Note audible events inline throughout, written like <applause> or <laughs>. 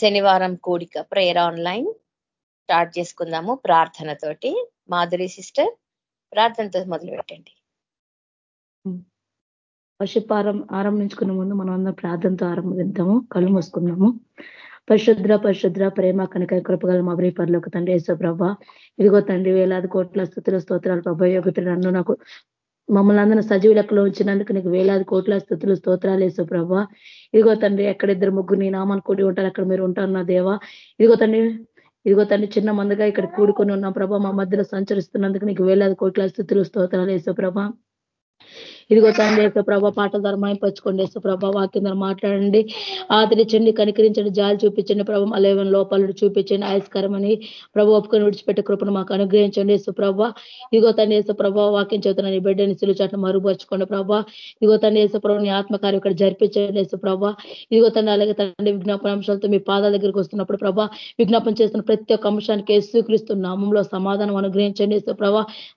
శనివారం కూడిక prayer online start చేసుకుందాము ప్రార్థనతోటి. మాధురి సిస్టర్ ప్రార్థనతో మొదలు పెట్టండి వర్షపారం ఆరంభించుకున్న ముందు మనం అందరం ప్రార్థనతో ఆరంభిద్దాము కళ్ళు మూసుకుందాము. పరిశుద్ర పరిశుద్ర ప్రేమ కనుక కృపగల మా పర్లోకి తండ్రి వేసో ప్రభ. ఇదిగో తండ్రి వేలాది కోట్ల స్థుతుల స్తోత్రాలు ప్రభ. యోగతులు నన్ను నాకు మమ్మల్ని అందరినీ సజీవ లెక్కలో ఉంచినందుకు నీకు వేలాది కోట్ల స్థుతులు స్తోత్రాలు వేసో ప్రభావ ఇదిగో తండ్రి ఎక్కడ ఇద్దరు ముగ్గురు నీ నామాన్ని కూడి ఉంటారు అక్కడ మీరు ఉంటారు నా దేవా? ఇదిగో తండ్రి ఇదిగో తండ్రి చిన్న మందగా ఇక్కడ కూడుకొని ఉన్నాం ప్రభా. మా మధ్యలో సంచరిస్తున్నందుకు నీకు వేలాది కోట్ల స్థుతులు స్తోత్రాలు వేసో ప్రభా. ఇదిగో తండ్రి యొక్క ప్రభా పాటల ద్వారా మాయింపచ్చుకోండి వేసు ప్రభా వాక్యం ద్వారా మాట్లాడండి. ఆదరించండి కనికరించండి జాలి చూపించండి ప్రభా అలేవన్ లోపాలను చూపించండి ఆయస్కరమని ప్రభ ఒప్పుకొని విడిచిపెట్టే కృపను మాకు అనుగ్రహించండి యేసు ఇదిగో తండ్రి వేసు ప్రభా వాక్యం చెబుతున్నాను బిడ్డని సిలు చాట మరుగుపరచుకోండి ప్రభా. ఇదిగో తండ్రి వేసు నీ ఆత్మకార్యం ఇక్కడ జరిపించండి వేసు ఇదిగో తండ్రి అలాగే తండ్రి విజ్ఞాపన అంశాలతో మీ పాదాల దగ్గరికి వస్తున్నప్పుడు ప్రభ విజ్ఞాపన చేస్తున్న ప్రతి ఒక్క అంశానికి స్వీకరిస్తున్న నామంలో సమాధానం అనుగ్రహించండి యేసు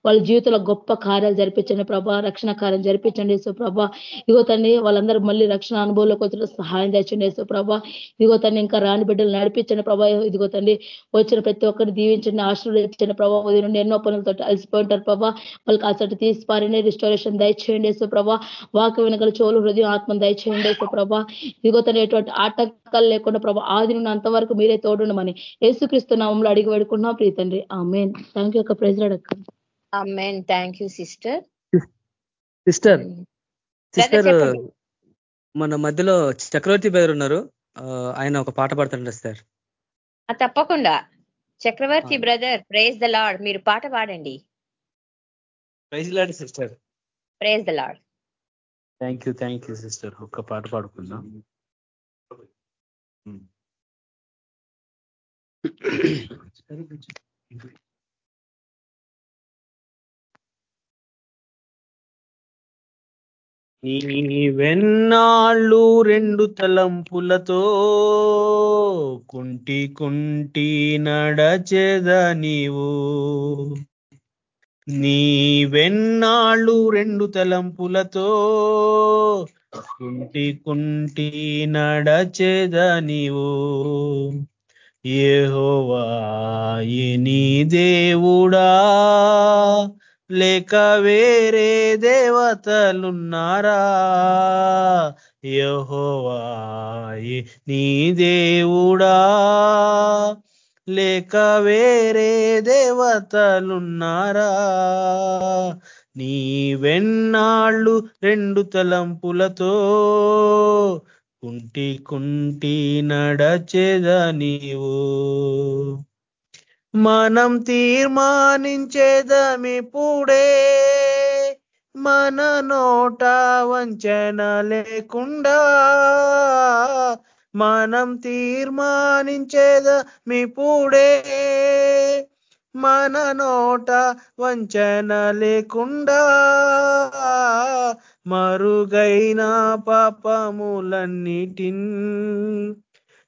వాళ్ళ జీవితంలో గొప్ప కార్యాలు జరిపించండి ప్రభా రక్షణ కార్యం జరిపి నడిపించండి సుప్రభ ఇగో తండ్రి వాళ్ళందరూ మళ్ళీ రక్షణ అనుభవంలోకి వచ్చిన సహాయం తెచ్చండి సుప్రభ ఇగో తండ్రి ఇంకా రాని బిడ్డలు నడిపించండి ప్రభా. ఇదిగో తండ్రి వచ్చిన ప్రతి ఒక్కరిని దీవించండి ఆశీర్వదించండి ప్రభావ ఉదయం నుండి ఎన్నో పనులతో అలసిపోయింటారు ప్రభా. వాళ్ళకి అసలు తీసిపారని రిస్టారేషన్ దయచేయండి సుప్రభ వాక వెనకల చోలు హృదయం ఆత్మ దయచేయండి సుప్రభ ఇదిగో తండ్రి ఎటువంటి ఆటంకాలు లేకుండా ప్రభా ఆది నుండి అంతవరకు మీరే తోడుండమని యేసుక్రీస్తు నామంలో అడిగి పెడుకున్నాం ప్రీతండి ఆ మెయిన్ థ్యాంక్ యూ ఒక praise అడక్క thank you sister. Sister sister మన మధ్యలో చక్రవర్తి పేరు ఉన్నారు. ఆయన ఒక పాట పాడుతుంటారు సార్ తప్పకుండా. Chakravarthi brother praise the Lord మీరు పాట పాడండి. Praise Lord sister. Praise the Lord thank you thank you sister. ఒక్క పాట పాడుకుందాం. నీ <clears throat> వెన్నాళ్ళు రెండు తలంపులతో కుంటి కుంటి నడచేద నీవు. నీ వెన్నాళ్ళు రెండు తలంపులతో కుంటి కుంటి నడచేద నీవు. ఏహోవా నీ దేవుడా లేక వేరే దేవతలున్నారా? యహోవాయి నీ దేవుడా? లేక వేరే దేవతలున్నారా? నీ వెన్నాళ్ళు రెండు తలంపులతో కుంటి కుంటి నడచేద నీవు మనం తీర్మానించేదమిప్పుడే మన నోట వంచన లేకుండా మనం తీర్మానించేదమిప్పుడే మన నోట వంచన లేకుండా మరుగైన పాపములన్నిటిన్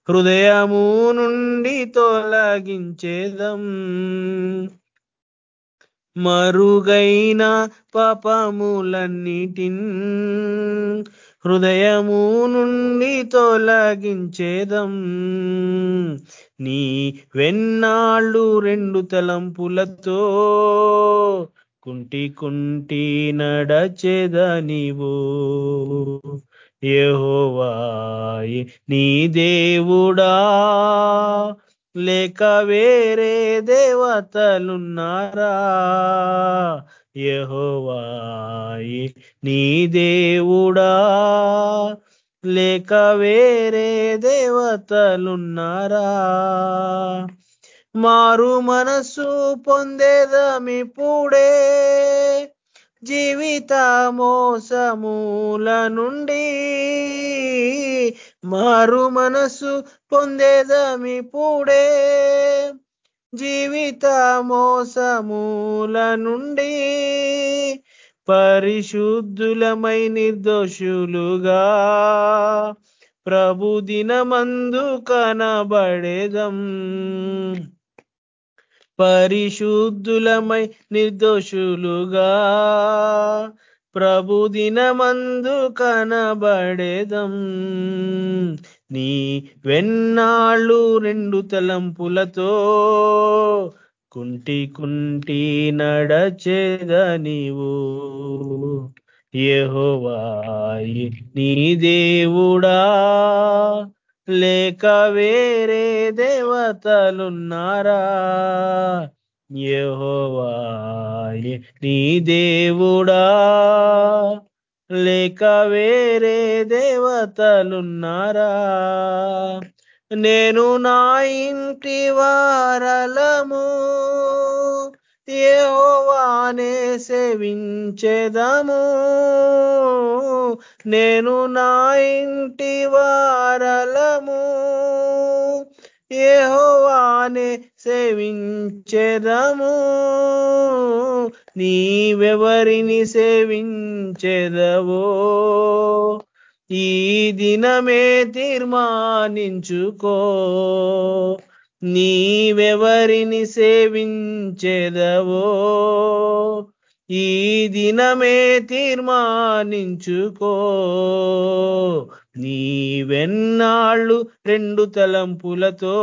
హృదయము నుండి తొలగించేదం. మరుగైన పాపములన్నిటిన్ హృదయము నుండి తొలగించేదం. నీ వెన్నాళ్ళు రెండు తలంపులతో కుంటి కుంటి నడచేద నీవు యహోవాయి నీ దేవుడా. లేక వేరే దేవతలున్నారా? యహోవాయి నీ దేవుడా. లేక వేరే దేవతలున్నారా? మారు మనసు పొందేదమిప్పుడే. జీవిత మోసముల నుండి మారు మనసు పొందేదమిప్పుడే జీవిత మోసముల నుండి పరిశుద్ధులమై నిర్దోషులుగా ప్రభు దినమందు కనబడేదం. పరిశుద్ధులమై నిర్దోషులుగా ప్రభు దినమందు కనబడేదం. నీ వెన్నాళ్ళు రెండు తలంపులతో కుంటి కుంటి నడచేద నీవు నీ దేవుడా లేక వేరే దేవతలున్నారా? యెహోవాయి నీ దేవుడా? లేక వేరే దేవతలున్నారా? నేను నా ఇంటి వారలము యెహోవానే సేవించేదము. నేను నా ఇంటి వారలము. యెహోవానే సేవించెదము. నీవెవరిని సేవించెదవో? ఈ దినమే తీర్మానించుకో. నీవెవరిని సేవించెదవో? ఈ దినమే తీర్మానించుకో. నీవెన్నాళ్ళు రెండు తలంపులతో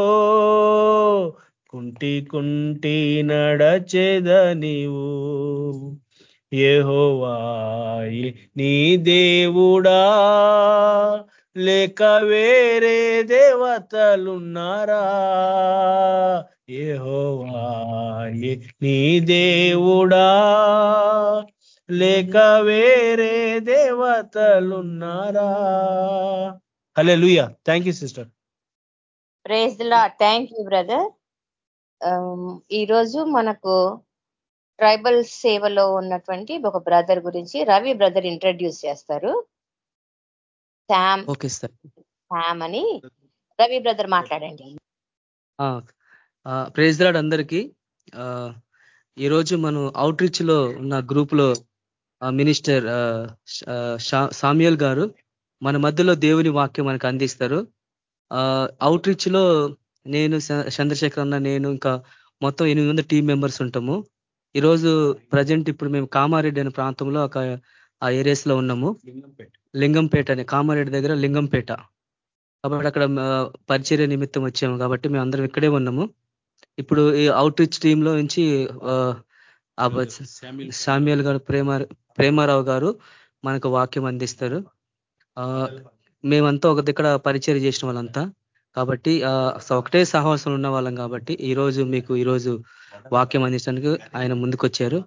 కుంటి కుంటి నడచేద నీవు ఏహోవాయి నీ దేవుడా లేక వేరే దేవతలున్నారా? యెహోవాయి నీ దేవుడా? లేక వేరే దేవతలున్నారా? Hallelujah thank you sister. Praise Lord thank you brother. ఈరోజు మనకు ట్రైబల్ సేవలో ఉన్నటువంటి ఒక బ్రదర్ గురించి రవి బ్రదర్ ఇంట్రడ్యూస్ చేస్తారు. Sam okay sir. శామ్ అని రవి బ్రదర్ మాట్లాడండి. ప్రేజ్ దాడ్ అందరికీ ఈరోజు మనం అవుట్ రీచ్లో ఉన్న గ్రూప్లో మినిస్టర్ సామ్యల్ గారు మన మధ్యలో దేవుని వాక్యం మనకు అందిస్తారు. అవుట్ రీచ్లో నేను చంద్రశేఖర్ అన్న నేను ఇంకా మొత్తం ఎనిమిది మంది టీం మెంబర్స్ ఉంటాము. ఈరోజు ప్రజెంట్ ఇప్పుడు మేము కామారెడ్డి అనే ప్రాంతంలో ఒక ఆ ఏరియాస్లో ఉన్నాము. లింగంపేట అనే కామారెడ్డి దగ్గర లింగంపేట. కాబట్టి అక్కడ పరిచర్య నిమిత్తం వచ్చాము. కాబట్టి మేము అందరం ఇక్కడే ఉన్నాము. ఇప్పుడు ఈ అవుట్ రీచ్ టీమ్లో నుంచి సామ్యల్ గారు. ప్రేమ ప్రేమారావు గారు మనకు వాక్యం అందిస్తారు. మేమంతా ఒక దగ్గర పరిచయం చేసిన వాళ్ళంతా. కాబట్టి ఒకటే సహవాసం ఉన్న వాళ్ళం కాబట్టి ఈ రోజు మీకు ఈరోజు వాక్యం అందించడానికి ఆయన ముందుకొచ్చారు.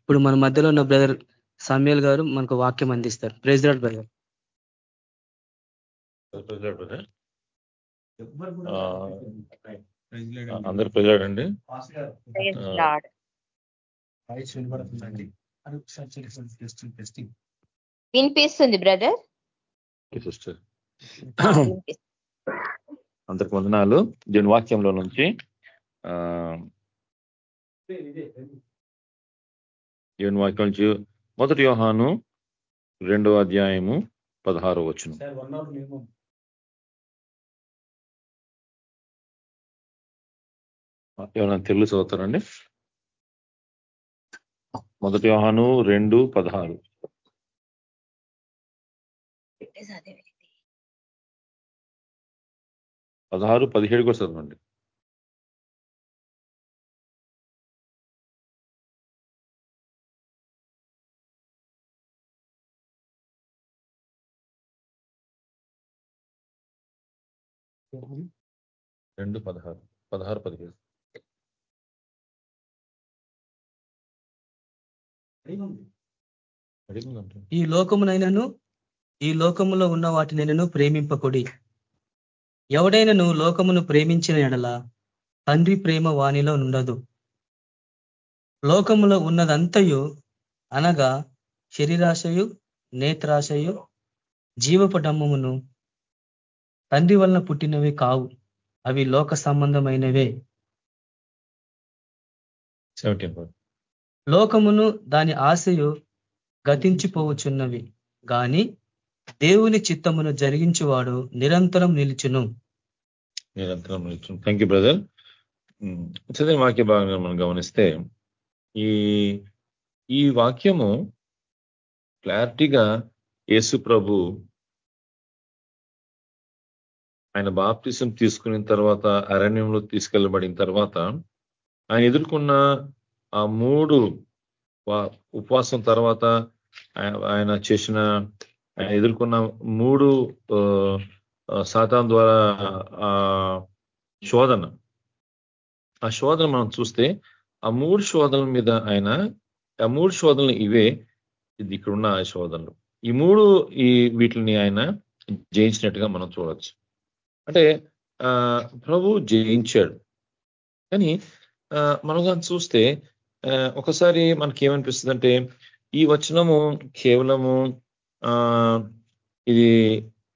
ఇప్పుడు మన మధ్యలో ఉన్న బ్రదర్ సామ్యల్ గారు మనకు వాక్యం అందిస్తారు. ప్రెసిడెంట్ బ్రదర్ అందరు పిల్లాడండి వినిపిస్తుంది బ్రదర్ సిస్టర్ అందరికి వందనాలు. దీని వాక్యంలో నుంచి దేవుని వాక్యం నుంచి మొదటి యోహాను రెండో అధ్యాయము పదహారో వచ్చును ఏమైనా తెలుగు చదువుతారండి? మొదటి యోహాను రెండు పదహారు. పదహారు పదిహేడు కూడా రెండు పదహారు పదహారు పదిహేడు. ఈ లోకమునైనను ఈ లోకములో ఉన్న వాటినైనను ప్రేమింపకుడి. ఎవడైనను లోకమును ప్రేమించిన ఎడల తండ్రి ప్రేమ వాణిలో ఉండదు లోకములో ఉన్నదంతయు అనగా శరీరాశయు నేత్రాశయు జీవపు డమ్మమును తండ్రి వలన పుట్టినవి కావు అవి లోక సంబంధమైనవే. లోకమును దాని ఆశయు గతించిపోవచ్చున్నవి గాని దేవుని చిత్తమును జరిగించువాడు నిరంతరం నిలుచును. నిరంతరం నిలుచును. థ్యాంక్ యూ బ్రదర్ చదివిన వాక్య భాగంగా మనం గమనిస్తే ఈ ఈ వాక్యము క్లారిటీగా యేసు ప్రభు ఆయన బాప్తిసం తీసుకున్న తర్వాత అరణ్యంలో తీసుకెళ్ళబడిన తర్వాత ఆయన ఎదుర్కొన్న ఆ మూడు ఉపవాసం తర్వాత ఆయన చేసిన ఆయన ఎదుర్కొన్న మూడు శాతం ద్వారా ఆ శోధన. ఆ శోధన మనం చూస్తే ఆ మూడు శోధనల మీద ఆయన ఆ మూడు శోధనలు ఇవే ఇది ఇక్కడున్న ఆ శోధనలు. ఈ మూడు ఈ వీటిని ఆయన జయించినట్టుగా మనం చూడవచ్చు అంటే ఆ ప్రభు జయించాడు. కానీ మనం కానీ చూస్తే ఒకసారి మనకి ఏమనిపిస్తుందంటే ఈ వచనము కేవలము ఆ ఇది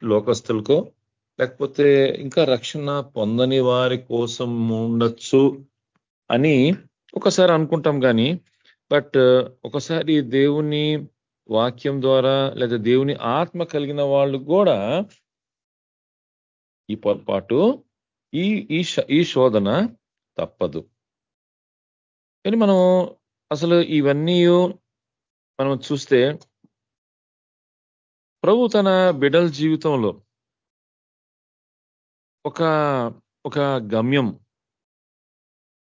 లోకస్తులకో లేకపోతే ఇంకా రక్షణ పొందని వారి కోసం ఉండొచ్చు అని ఒకసారి అనుకుంటాం కానీ బట్ ఒకసారి దేవుని వాక్యం ద్వారా లేదా దేవుని ఆత్మ కలిగిన వాళ్ళు కూడా ఈ పొరపాటు ఈ ఈ శోధన తప్పదు. కానీ మనం అసలు ఇవన్నీ మనం చూస్తే ప్రభు తన బిడల్ జీవితంలో ఒక ఒక గమ్యం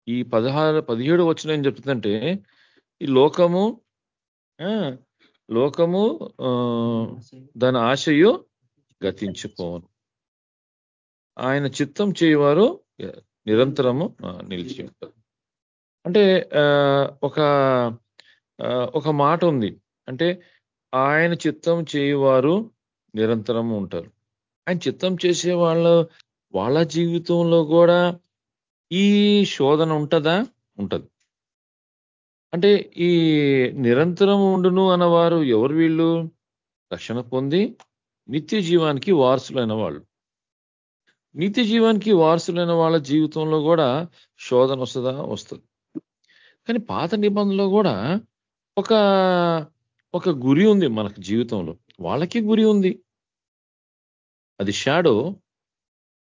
ఈ పదహారు పదిహేడు వచ్చిన ఏం చెప్తుందంటే ఈ లోకము లోకము దాని ఆశయు గతించిపోను. ఆయన చిత్తం చేయవారు నిరంతరము నిలిచి ఉంటారు. అంటే ఒక ఒక మాట ఉంది. అంటే ఆయన చిత్తం చేయవారు నిరంతరం ఉంటారు. ఆయన చిత్తం చేసే వాళ్ళ వాళ్ళ జీవితంలో కూడా ఈ శోధన ఉంటుందా? ఉంటది. అంటే ఈ నిరంతరం ఉండును అన్నవారు ఎవరు వీళ్ళు? రక్షణ పొంది నిత్య జీవానికి వారసులైన వాళ్ళు. నిత్య జీవానికి వారసులైన వాళ్ళ జీవితంలో కూడా శోధన వస్తుందా? వస్తుంది. కానీ పాత నిబంధనలో కూడా ఒక ఒక గురి ఉంది మనకు జీవితంలో. వాళ్ళకి గురి ఉంది. అది షాడో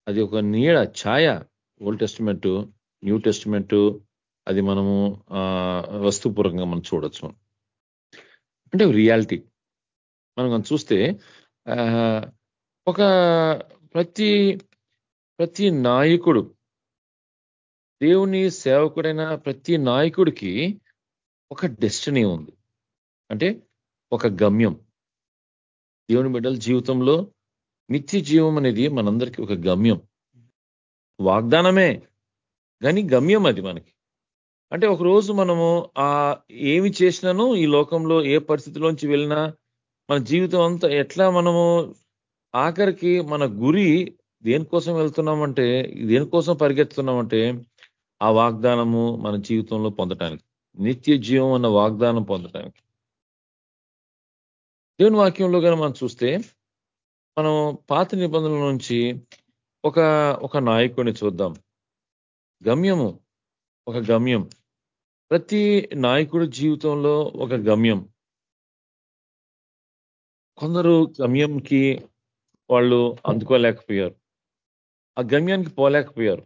అది ఒక నీడ ఛాయ ఓల్డ్ టెస్టిమెంట్ న్యూ టెస్టిమెంట్ అది మనము వస్తుపూర్వకంగా మనం చూడొచ్చు. అంటే రియాలిటీ. మనం చూస్తే ఒక ప్రతి ప్రతి నాయకుడు దేవుని సేవకుడైన ప్రతి నాయకుడికి ఒక డెస్టినీ ఉంది. అంటే ఒక గమ్యం. దేవుని బిడ్డల జీవితంలో నిత్య జీవం అనేది మనందరికీ ఒక గమ్యం. వాగ్దానమే కానీ గమ్యం అది మనకి. అంటే ఒకరోజు మనము ఆ ఏమి చేసినాను ఈ లోకంలో ఏ పరిస్థితిలోంచి వెళ్ళినా మన జీవితం అంతా ఎట్లా మనము ఆఖరికి మన గురి దేనికోసం వెళ్తున్నామంటే దేనికోసం పరిగెత్తున్నామంటే ఆ వాగ్దానము మన జీవితంలో పొందటానికి నిత్య జీవం అన్న వాగ్దానం పొందటానికి. దేవుని వాక్యంలో కానీ మనం చూస్తే మనం పాత నిబంధనల నుంచి ఒక ఒక నాయకుడిని చూద్దాం. గమ్యము ఒక గమ్యం. ప్రతి నాయకుడి జీవితంలో ఒక గమ్యం. కొందరు గమ్యంకి వాళ్ళు అందుకోలేకపోయారు. ఆ గమ్యానికి పోలేకపోయారు.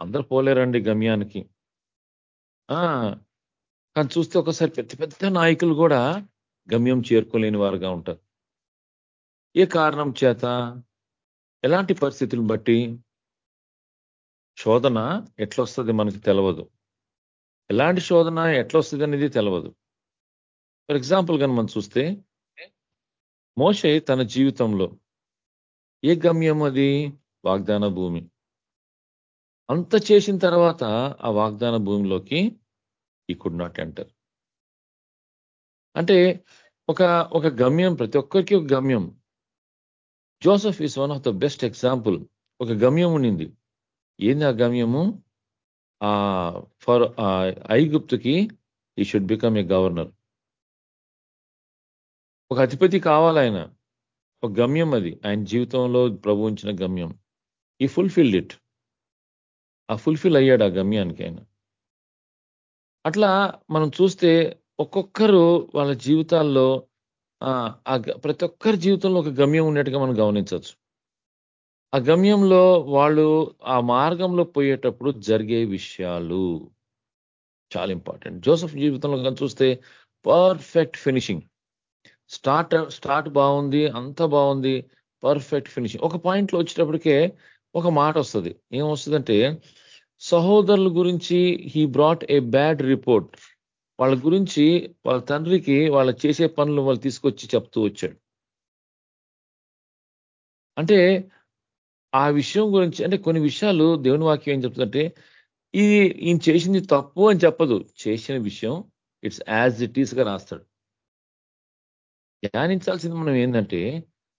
అందరు పోలేరండి గమ్యానికి. కానీ చూస్తే ఒకసారి పెద్ద పెద్ద నాయకులు కూడా గమ్యం చేరుకోలేని వారుగా ఉంటారు. ఏ కారణం చేత? ఎలాంటి పరిస్థితులను బట్టి? శోధన ఎట్లొస్తుంది మనకి తెలియదు ఎలాంటి శోధన ఎట్లొస్తుంది అనేది తెలియదు ఫర్ ఎగ్జాంపుల్ కానీ మనం చూస్తే మోషే తన జీవితంలో ఏ గమ్యం అది? వాగ్దాన భూమి. అంత చేసిన తర్వాత ఆ వాగ్దాన భూమిలోకి ఈ కుడ్ నాట్ ఎంటర్. అంటే ఒక ఒక గమ్యం ప్రతి ఒక్కరికి ఒక గమ్యం. Joseph is one of the best example. ఒక గమ్యం ఉండింది ఏంది ఆ గమ్యము? ఆ ఫర్ ఐగుప్తుకి ఈ షుడ్ బికమ్ ఏ గవర్నర్ ఒక అధిపతి కావాలయన ఒక గమ్యం అది. ఆయన జీవితంలో ప్రభు ఉంచిన గమ్యం. ఈ ఫుల్ఫిల్డ్ ఇట్ ఆ ఫుల్ఫిల్ అయ్యాడు ఆ గమ్యానికి ఆయన అట్లా మనం చూస్తే ఒక్కొక్కరు వాళ్ళ జీవితాల్లో ప్రతి ఒక్కరి జీవితంలో ఒక గమ్యం ఉన్నట్టుగా మనం గమనించవచ్చు. ఆ గమ్యంలో వాళ్ళు ఆ మార్గంలో పోయేటప్పుడు జరిగే విషయాలు చాలా ఇంపార్టెంట్. జోసఫ్ జీవితంలో కానీ చూస్తే పర్ఫెక్ట్ ఫినిషింగ్. స్టార్ట్ స్టార్ట్ బాగుంది అంత బాగుంది పర్ఫెక్ట్ ఫినిషింగ్. ఒక పాయింట్లో వచ్చేటప్పటికే ఒక మాట వస్తుంది. ఏం వస్తుందంటే సహోదరుల గురించి he brought a bad report వాళ్ళ గురించి వాళ్ళ తండ్రికి వాళ్ళ చేసే పనులు వాళ్ళు తీసుకొచ్చి చెప్తూ వచ్చాడు. అంటే ఆ విషయం గురించి అంటే కొన్ని విషయాలు దేవుని వాక్యం ఏం చెప్తుందంటే ఇది ఈయన చేసింది తప్పు అని చెప్పదు. చేసిన విషయం ఇట్స్ యాజ్ ఇట్ ఈస్గా రాస్తాడు. ధ్యానించాల్సింది మనం ఏంటంటే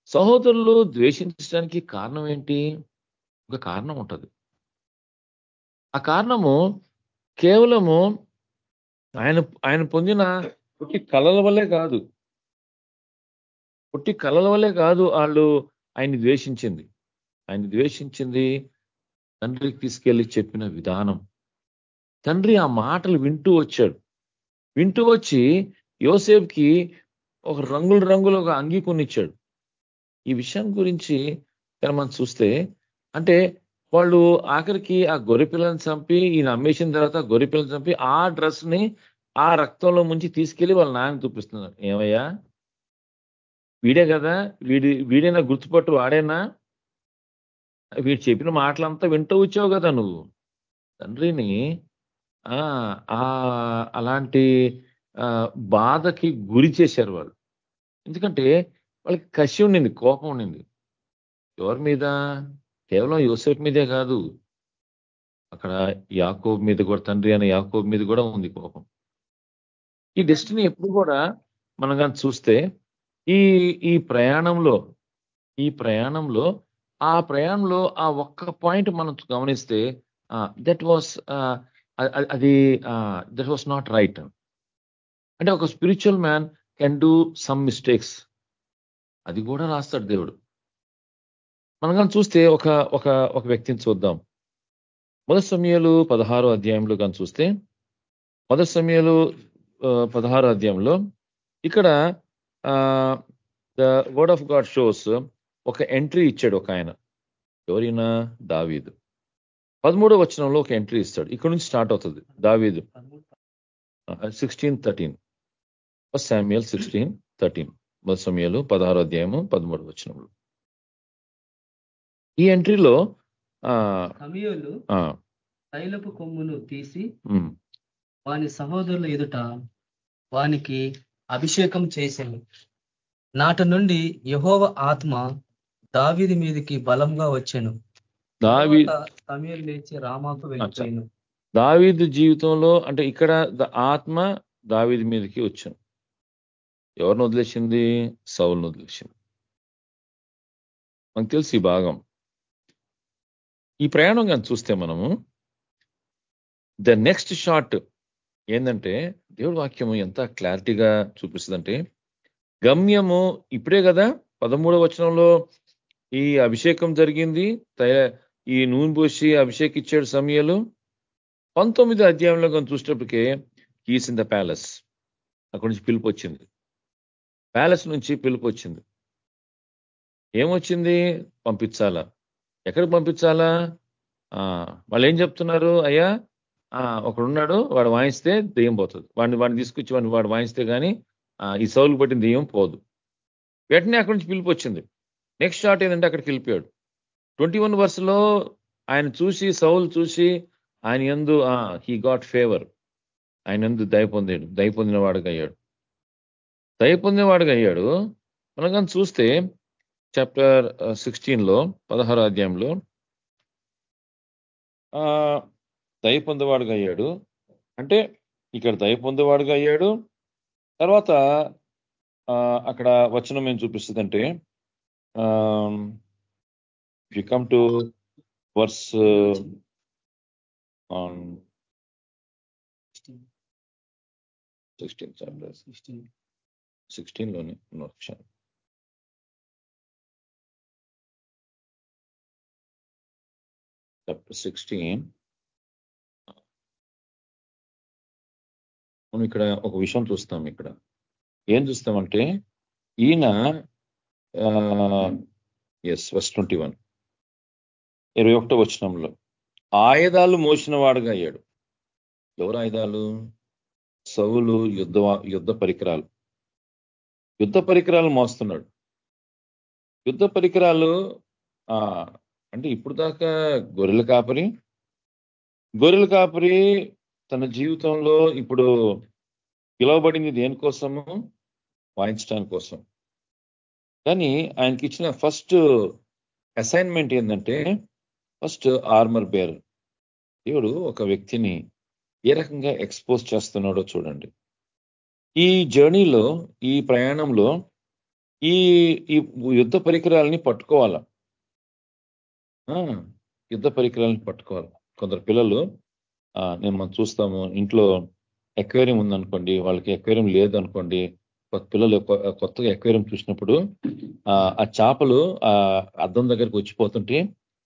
సహోదరులు ద్వేషించడానికి కారణం ఏంటి? ఒక కారణం ఉంటుంది. ఆ కారణము కేవలము ఆయన ఆయన పొందిన పుట్టి కళల వల్లే కాదు. పుట్టి కళల వల్లే కాదు వాళ్ళు ఆయన్ని ద్వేషించింది. ఆయన ద్వేషించింది తండ్రికి తీసుకెళ్ళి చెప్పిన విధానం. తండ్రి ఆ మాటలు వింటూ వచ్చాడు. వింటూ వచ్చి యోసేఫ్కి ఒక రంగుల రంగులు ఒక అంగీ కొనిచ్చాడు ఈ విషయం గురించి కనుక మనం చూస్తే అంటే వాళ్ళు ఆఖరికి ఆ గొరిపిల్లని చంపి ఈయన అమ్మేసిన తర్వాత గొరిపిల్లని చంపి ఆ డ్రెస్ని ఆ రక్తంలో ముంచి తీసుకెళ్ళి వాళ్ళ నాన్న చూపిస్తున్నారు. ఏమయ్యా? వీడే కదా? వీడి వీడైనా గుర్తుపట్టు వాడేనా? వీడు చెప్పిన మాటలంతా వింటూ వచ్చావు కదా నువ్వు. తండ్రిని ఆ అలాంటి బాధకి గురి చేశారు వాళ్ళు. ఎందుకంటే వాళ్ళకి కసి ఉండింది కోపం ఉండింది. ఎవరి మీద? కేవలం యోసేఫ్ మీదే కాదు అక్కడ యాకోబ్ మీద కూడా తండ్రి అనే యాకోబ్ మీద కూడా ఉంది కోపం. ఈ డెస్టినీ ఎప్పుడు కూడా మనం కానీ చూస్తే ఈ ఈ ప్రయాణంలో ఈ ప్రయాణంలో ఆ ప్రయాణంలో ఆ ఒక్క పాయింట్ మనం గమనిస్తే దట్ వాస్ అది దట్ వాస్ నాట్ రైట్ అంటే ఒక spiritual man can do some mistakes అది కూడా రాస్తాడు దేవుడు. మనం కానీ చూస్తే ఒక ఒక ఒక వ్యక్తిని చూద్దాం. మొదటి సమయాలు పదహారో అధ్యాయంలో కానీ చూస్తే మొదటి సమయాలు పదహారో అధ్యాయంలో ఇక్కడ the word of God shows ఒక ఎంట్రీ ఇచ్చాడు ఒక ఆయన. ఎవరైనా? దావీదు. పదమూడో వచనంలో ఒక ఎంట్రీ ఇస్తాడు. ఇక్కడ నుంచి స్టార్ట్ అవుతుంది. దావీదు. Sixteen thirteen first Samuel sixteen thirteen మొదటి సమయాలు పదహారో అధ్యాయము పదమూడు వచనంలో. ఈ ఎంట్రీలో సమయంలో తైలపు కొమ్మును తీసి వాని సహోదరుల ఎదుట వానికి అభిషేకం చేశాను. నాట నుండి యహోవ ఆత్మ దావీది మీదకి బలంగా వచ్చాను. దావీ సమయం లేచి రామాకు వెళ్ళిపోయాను. దావీదు జీవితంలో అంటే ఇక్కడ ఆత్మ దావీది మీదకి వచ్చాను. ఎవరిని వదిలేసింది? సౌల్ని వదిలేసింది. మనకు తెలుసు ఈ భాగం. ఈ ప్రయాణం కానీ చూస్తే మనము ద నెక్స్ట్ షాట్ ఏంటంటే దేవుడి వాక్యము ఎంత క్లారిటీగా చూపిస్తుందంటే గమ్యము ఇప్పుడే కదా పదమూడవ వచనంలో ఈ అభిషేకం జరిగింది తయ- ఈ నూనె పోసి అభిషేక్ ఇచ్చాడు సమయంలో. పంతొమ్మిది అధ్యాయంలో కానీ చూసినప్పటికే కీస్ ఇన్ ద ప్యాలెస్ అక్కడి నుంచి పిలుపు వచ్చింది. ప్యాలెస్ నుంచి పిలుపు వచ్చింది. ఏమొచ్చింది? పంపించాలా. ఎక్కడికి పంపించాలా? వాళ్ళు ఏం చెప్తున్నారు? అయ్యా ఒకడున్నాడు వాడు వాయిస్తే దెయ్యం పోతుంది. వాడిని వాడిని తీసుకొచ్చి వాడిని వాడు వాయిస్తే కానీ ఈ సౌలు పట్టిన దెయ్యం పోదు. వెంటనే అక్కడి నుంచి పిలుపు వచ్చింది. నెక్స్ట్ షాట్ ఏంటంటే అక్కడికి వెళ్ళిపోయాడు ట్వంటీ వన్ వర్స్లో ఆయన చూసి సౌలు చూసి ఆయన ఎందు హీ గాట్ ఫేవర్ ఆయన ఎందు దయ పొందాడు. దయ పొందిన వాడుగా అయ్యాడు దయ పొందిన వాడుగా అయ్యాడు మనం కానీ చూస్తే చాప్టర్ సిక్స్టీన్లో పదహారో అధ్యాయంలో ఆ, దయ పొందేవాడుగా అయ్యాడు. అంటే ఇక్కడ దయ పొందేవాడుగా అయ్యాడు. తర్వాత ఆ, అక్కడ వచనం ఏం చూపిస్తుందంటే you come to verse sixteen chapter సిక్స్టీన్లోనే ఉన్న చాప్టర్ సిక్స్టీన్ మనం ఇక్కడ ఒక విషయం చూస్తాం ఇక్కడ. ఏం చూస్తామంటే ఈయన ఎస్ వస్ ట్వంటీ వన్ ఇరవై ఒకటో వచనంలో ఆయుధాలు మోసిన వాడుగా అయ్యాడు. ఎవరు ఆయుధాలు? సౌలు యుద్ధ యుద్ధ పరికరాలు. యుద్ధ పరికరాలు మోస్తున్నాడు. యుద్ధ పరికరాలు ఆ అంటే ఇప్పుడు దాకా గొర్రెల కాపరి గొర్రెల కాపరి తన జీవితంలో ఇప్పుడు పిలువబడింది దేనికోసము? వాయించడానికి కోసం కానీ ఆయనకి ఇచ్చిన ఫస్ట్ అసైన్మెంట్ ఏంటంటే ఫస్ట్ ఆర్మర్ బేర్ దేవుడు ఒక వ్యక్తిని ఏ రకంగా ఎక్స్పోజ్ చేస్తున్నాడో చూడండి. ఈ జర్నీలో ఈ ప్రయాణంలో ఈ ఈ యుద్ధ పరికరాలని పట్టుకోవాల? యుద్ధ పరికరాలను పట్టుకోవాలి. కొందరు పిల్లలు నేను మనం చూస్తాము ఇంట్లో ఎక్వేరియం ఉందనుకోండి వాళ్ళకి ఎక్వేరియం లేదనుకోండి కొత్త పిల్లలు కొత్తగా ఎక్వేరియం చూసినప్పుడు ఆ చేపలు ఆ అద్దం దగ్గరికి వచ్చిపోతుంటే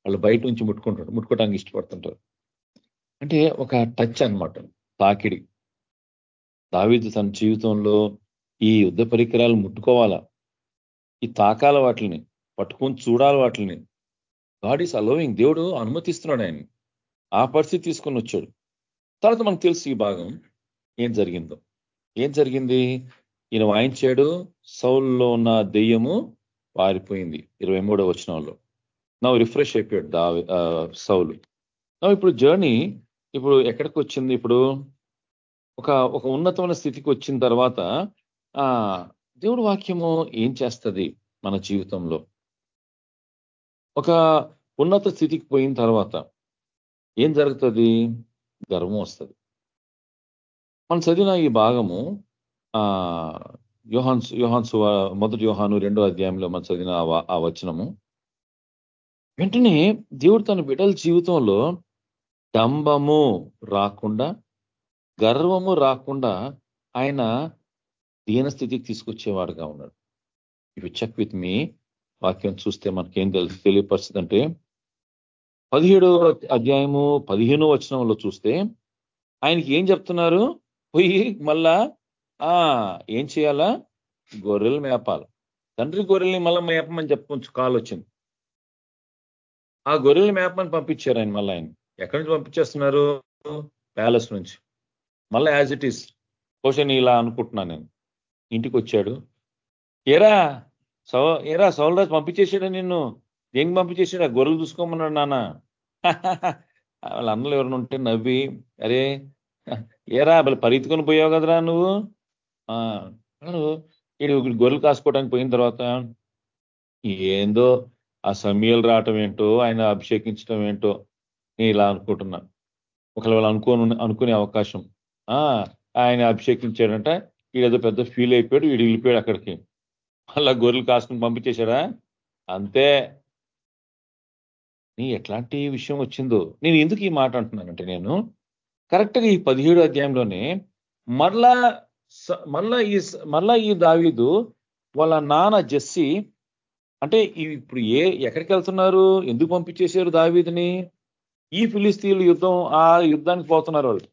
వాళ్ళు బయట నుంచి ముట్టుకుంటారు. ముట్టుకోవడానికి ఇష్టపడుతుంటారు. అంటే ఒక టచ్ అనమాట తాకిడి. దావీదు తన జీవితంలో ఈ యుద్ధ పరికరాలు ముట్టుకోవాలా? ఈ తాకాల వాటిని పట్టుకొని చూడాలి వాటిని గాడ్ ఈస్ అలోవింగ్ దేవుడు అనుమతిస్తున్నాడు ఆయన. ఆ పరిస్థితి తీసుకొని వచ్చాడు. తర్వాత మనకు తెలుసు ఈ భాగం ఏం జరిగిందో. ఏం జరిగింది? ఈయన వాయించాడు సౌల్లో ఉన్న దెయ్యము పారిపోయింది. ఇరవై మూడో వచనంలో. నా రిఫ్రెష్ అయిపోయాడు దా సౌలు. నా ఇప్పుడు జర్నీ ఇప్పుడు ఎక్కడికి వచ్చింది? ఇప్పుడు ఒక ఒక ఉన్నతమైన స్థితికి వచ్చిన తర్వాత దేవుడి దేవుడు వాక్యము ఏం చేస్తుంది మన జీవితంలో? ఒక ఉన్నత స్థితికి పోయిన తర్వాత ఏం జరుగుతుంది? గర్వం వస్తుంది. మనం చదివిన ఈ భాగము ఆ యోహాన్ యోహాన్ సువా మొదటి యోహాను రెండో అధ్యాయంలో మనం చదివిన ఆ ఆ వచనము. వెంటనే దేవుడు తన బిడ్డల జీవితంలో డంబము రాకుండా గర్వము రాకుండా ఆయన దీన స్థితికి తీసుకొచ్చేవాడుగా ఉన్నాడు. ఇవి చెక్ విత్ మీ వాక్యం చూస్తే మనకేం తెలుసు? తెలియపరుస్తుంది అంటే పదిహేడవ అధ్యాయము పదిహేనో వచనంలో చూస్తే ఆయనకి ఏం చెప్తున్నారు? పోయి మళ్ళా ఆ ఏం చేయాలా? గొర్రెలు మేపాలి. తండ్రి గొర్రెల్ని మళ్ళీ మేపమని చెప్పొచ్చు కాల్ వచ్చింది. ఆ గొర్రెలు మేపమని పంపించారు ఆయన మళ్ళీ ఆయన ఎక్కడి నుంచి పంపించేస్తున్నారు? ప్యాలెస్ నుంచి. మళ్ళీ యాజ్ ఇట్ ఈస్. బహుశా ఇలా అనుకుంటున్నాను నేను. ఇంటికి వచ్చాడు. ఎరా సౌ ఏరా సౌలరాజు పంపించేశాడా నిన్ను? ఏం ఆ గొర్రెలు చూసుకోమన్నాడు నాన్న. <laughs> వాళ్ళ అన్నలు ఎవరైనా ఉంటే నవ్వి అరే ఏరా వాళ్ళు పరిగెత్తుకొని పోయావు కదరా నువ్వు? ఆ, గొర్రెలు కాసుకోవడానికి పోయిన తర్వాత ఏందో ఆ సమయాలు రావటం ఏంటో ఆయన అభిషేకించడం ఏంటో నేను ఇలా అనుకుంటున్నా. ఒకవేళ అనుకోని అనుకునే అవకాశం. ఆయన అభిషేకించాడంట. వీడేదో పెద్ద ఫీల్ అయిపోయాడు వీడు వెళ్ళిపోయాడు అక్కడికి. మళ్ళా గొర్రెలు కాసుకుని పంపించేశాడా? అంతే. నీ ఎట్లాంటి విషయం వచ్చిందో? నేను ఎందుకు ఈ మాట అంటున్నానంటే నేను కరెక్ట్గా ఈ పదిహేడు అధ్యాయంలోనే మరలా స- మళ్ళా ఈ మళ్ళా ఈ దావీదు వాళ్ళ నాన్న జెస్సి అంటే ఇప్పుడు ఏ ఎక్కడికి వెళ్తున్నారు? ఎందుకు పంపించేశారు దావీదుని? ఈ ఫిలిస్తీన్లు యుద్ధం ఆ యుద్ధానికి పోతున్నారు వాళ్ళు.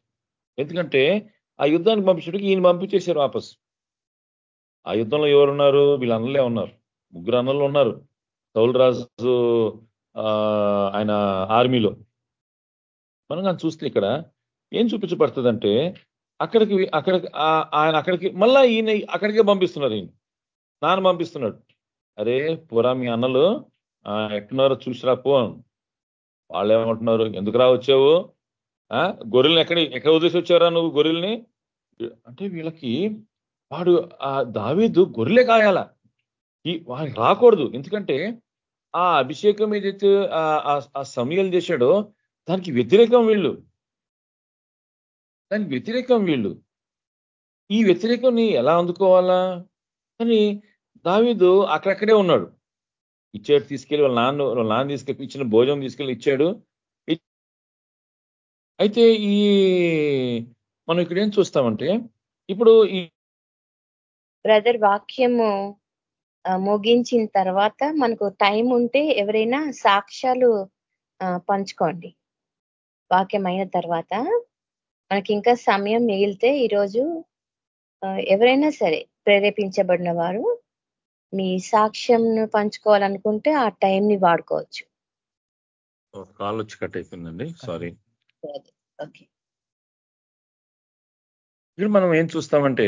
ఎందుకంటే ఆ యుద్ధానికి పంపించడానికి ఈయన పంపించేశారు వాపస్. ఆ యుద్ధంలో ఎవరున్నారు? వీళ్ళ అన్నలే ఉన్నారు ముగ్గురు అన్నలు ఉన్నారు. సౌల్ రాజు ఆయన ఆర్మీలో. మనం కానీ చూస్తే ఇక్కడ ఏం చూపించబడుతుందంటే అక్కడికి అక్కడికి ఆ- ఆయన అక్కడికి మళ్ళా ఈయన అక్కడికే పంపిస్తున్నారు ఈయన. నాన్న పంపిస్తున్నాడు. అరే పోరా మీ అన్నలు ఆ, ఎట్టున్నారో చూసిరా పో. వాళ్ళు ఏమంటున్నారు? ఎందుకు రా వచ్చావు? గొర్రెల్ని ఎక్కడ ఎక్కడ వదిలేసి వచ్చారా నువ్వు గొర్రెల్ని? అంటే వీళ్ళకి వాడు ఆ దావీదు గొర్రెలే కాయాల. ఈ వాడికి రాకూడదు. ఎందుకంటే ఆ అభిషేకం ఏదైతే ఆ- సమయాలు చేశాడో దానికి వ్యతిరేకం వీళ్ళు. దానికి వ్యతిరేకం వీళ్ళు. ఈ వ్యతిరేకం ఎలా అందుకోవాలా? కానీ దావీదు అక్కడక్కడే ఉన్నాడు. ఇచ్చాడు తీసుకెళ్ళి వాళ్ళ నాన్న వాళ్ళ నాన్న తీసుకెళ్ళి ఇచ్చిన భోజనం తీసుకెళ్ళి ఇచ్చాడు. అయితే ఈ మనం ఇక్కడ ఏం చూస్తామంటే ఇప్పుడు ఈ బ్రదర్ వాక్యము ముగించిన తర్వాత మనకు టైం ఉంటే ఎవరైనా సాక్ష్యాలు పంచుకోండి. వాక్యం అయిన తర్వాత మనకి ఇంకా సమయం మిగిలితే ఈరోజు ఎవరైనా సరే ప్రేరేపించబడిన వారు మీ సాక్ష్యంను పంచుకోవాలనుకుంటే ఆ టైంని వాడుకోవచ్చు. కాల్ వచ్చి కట్ అయిపోయిందండి. Sorry okay. ఇక్కడ మనం ఏం చూస్తామంటే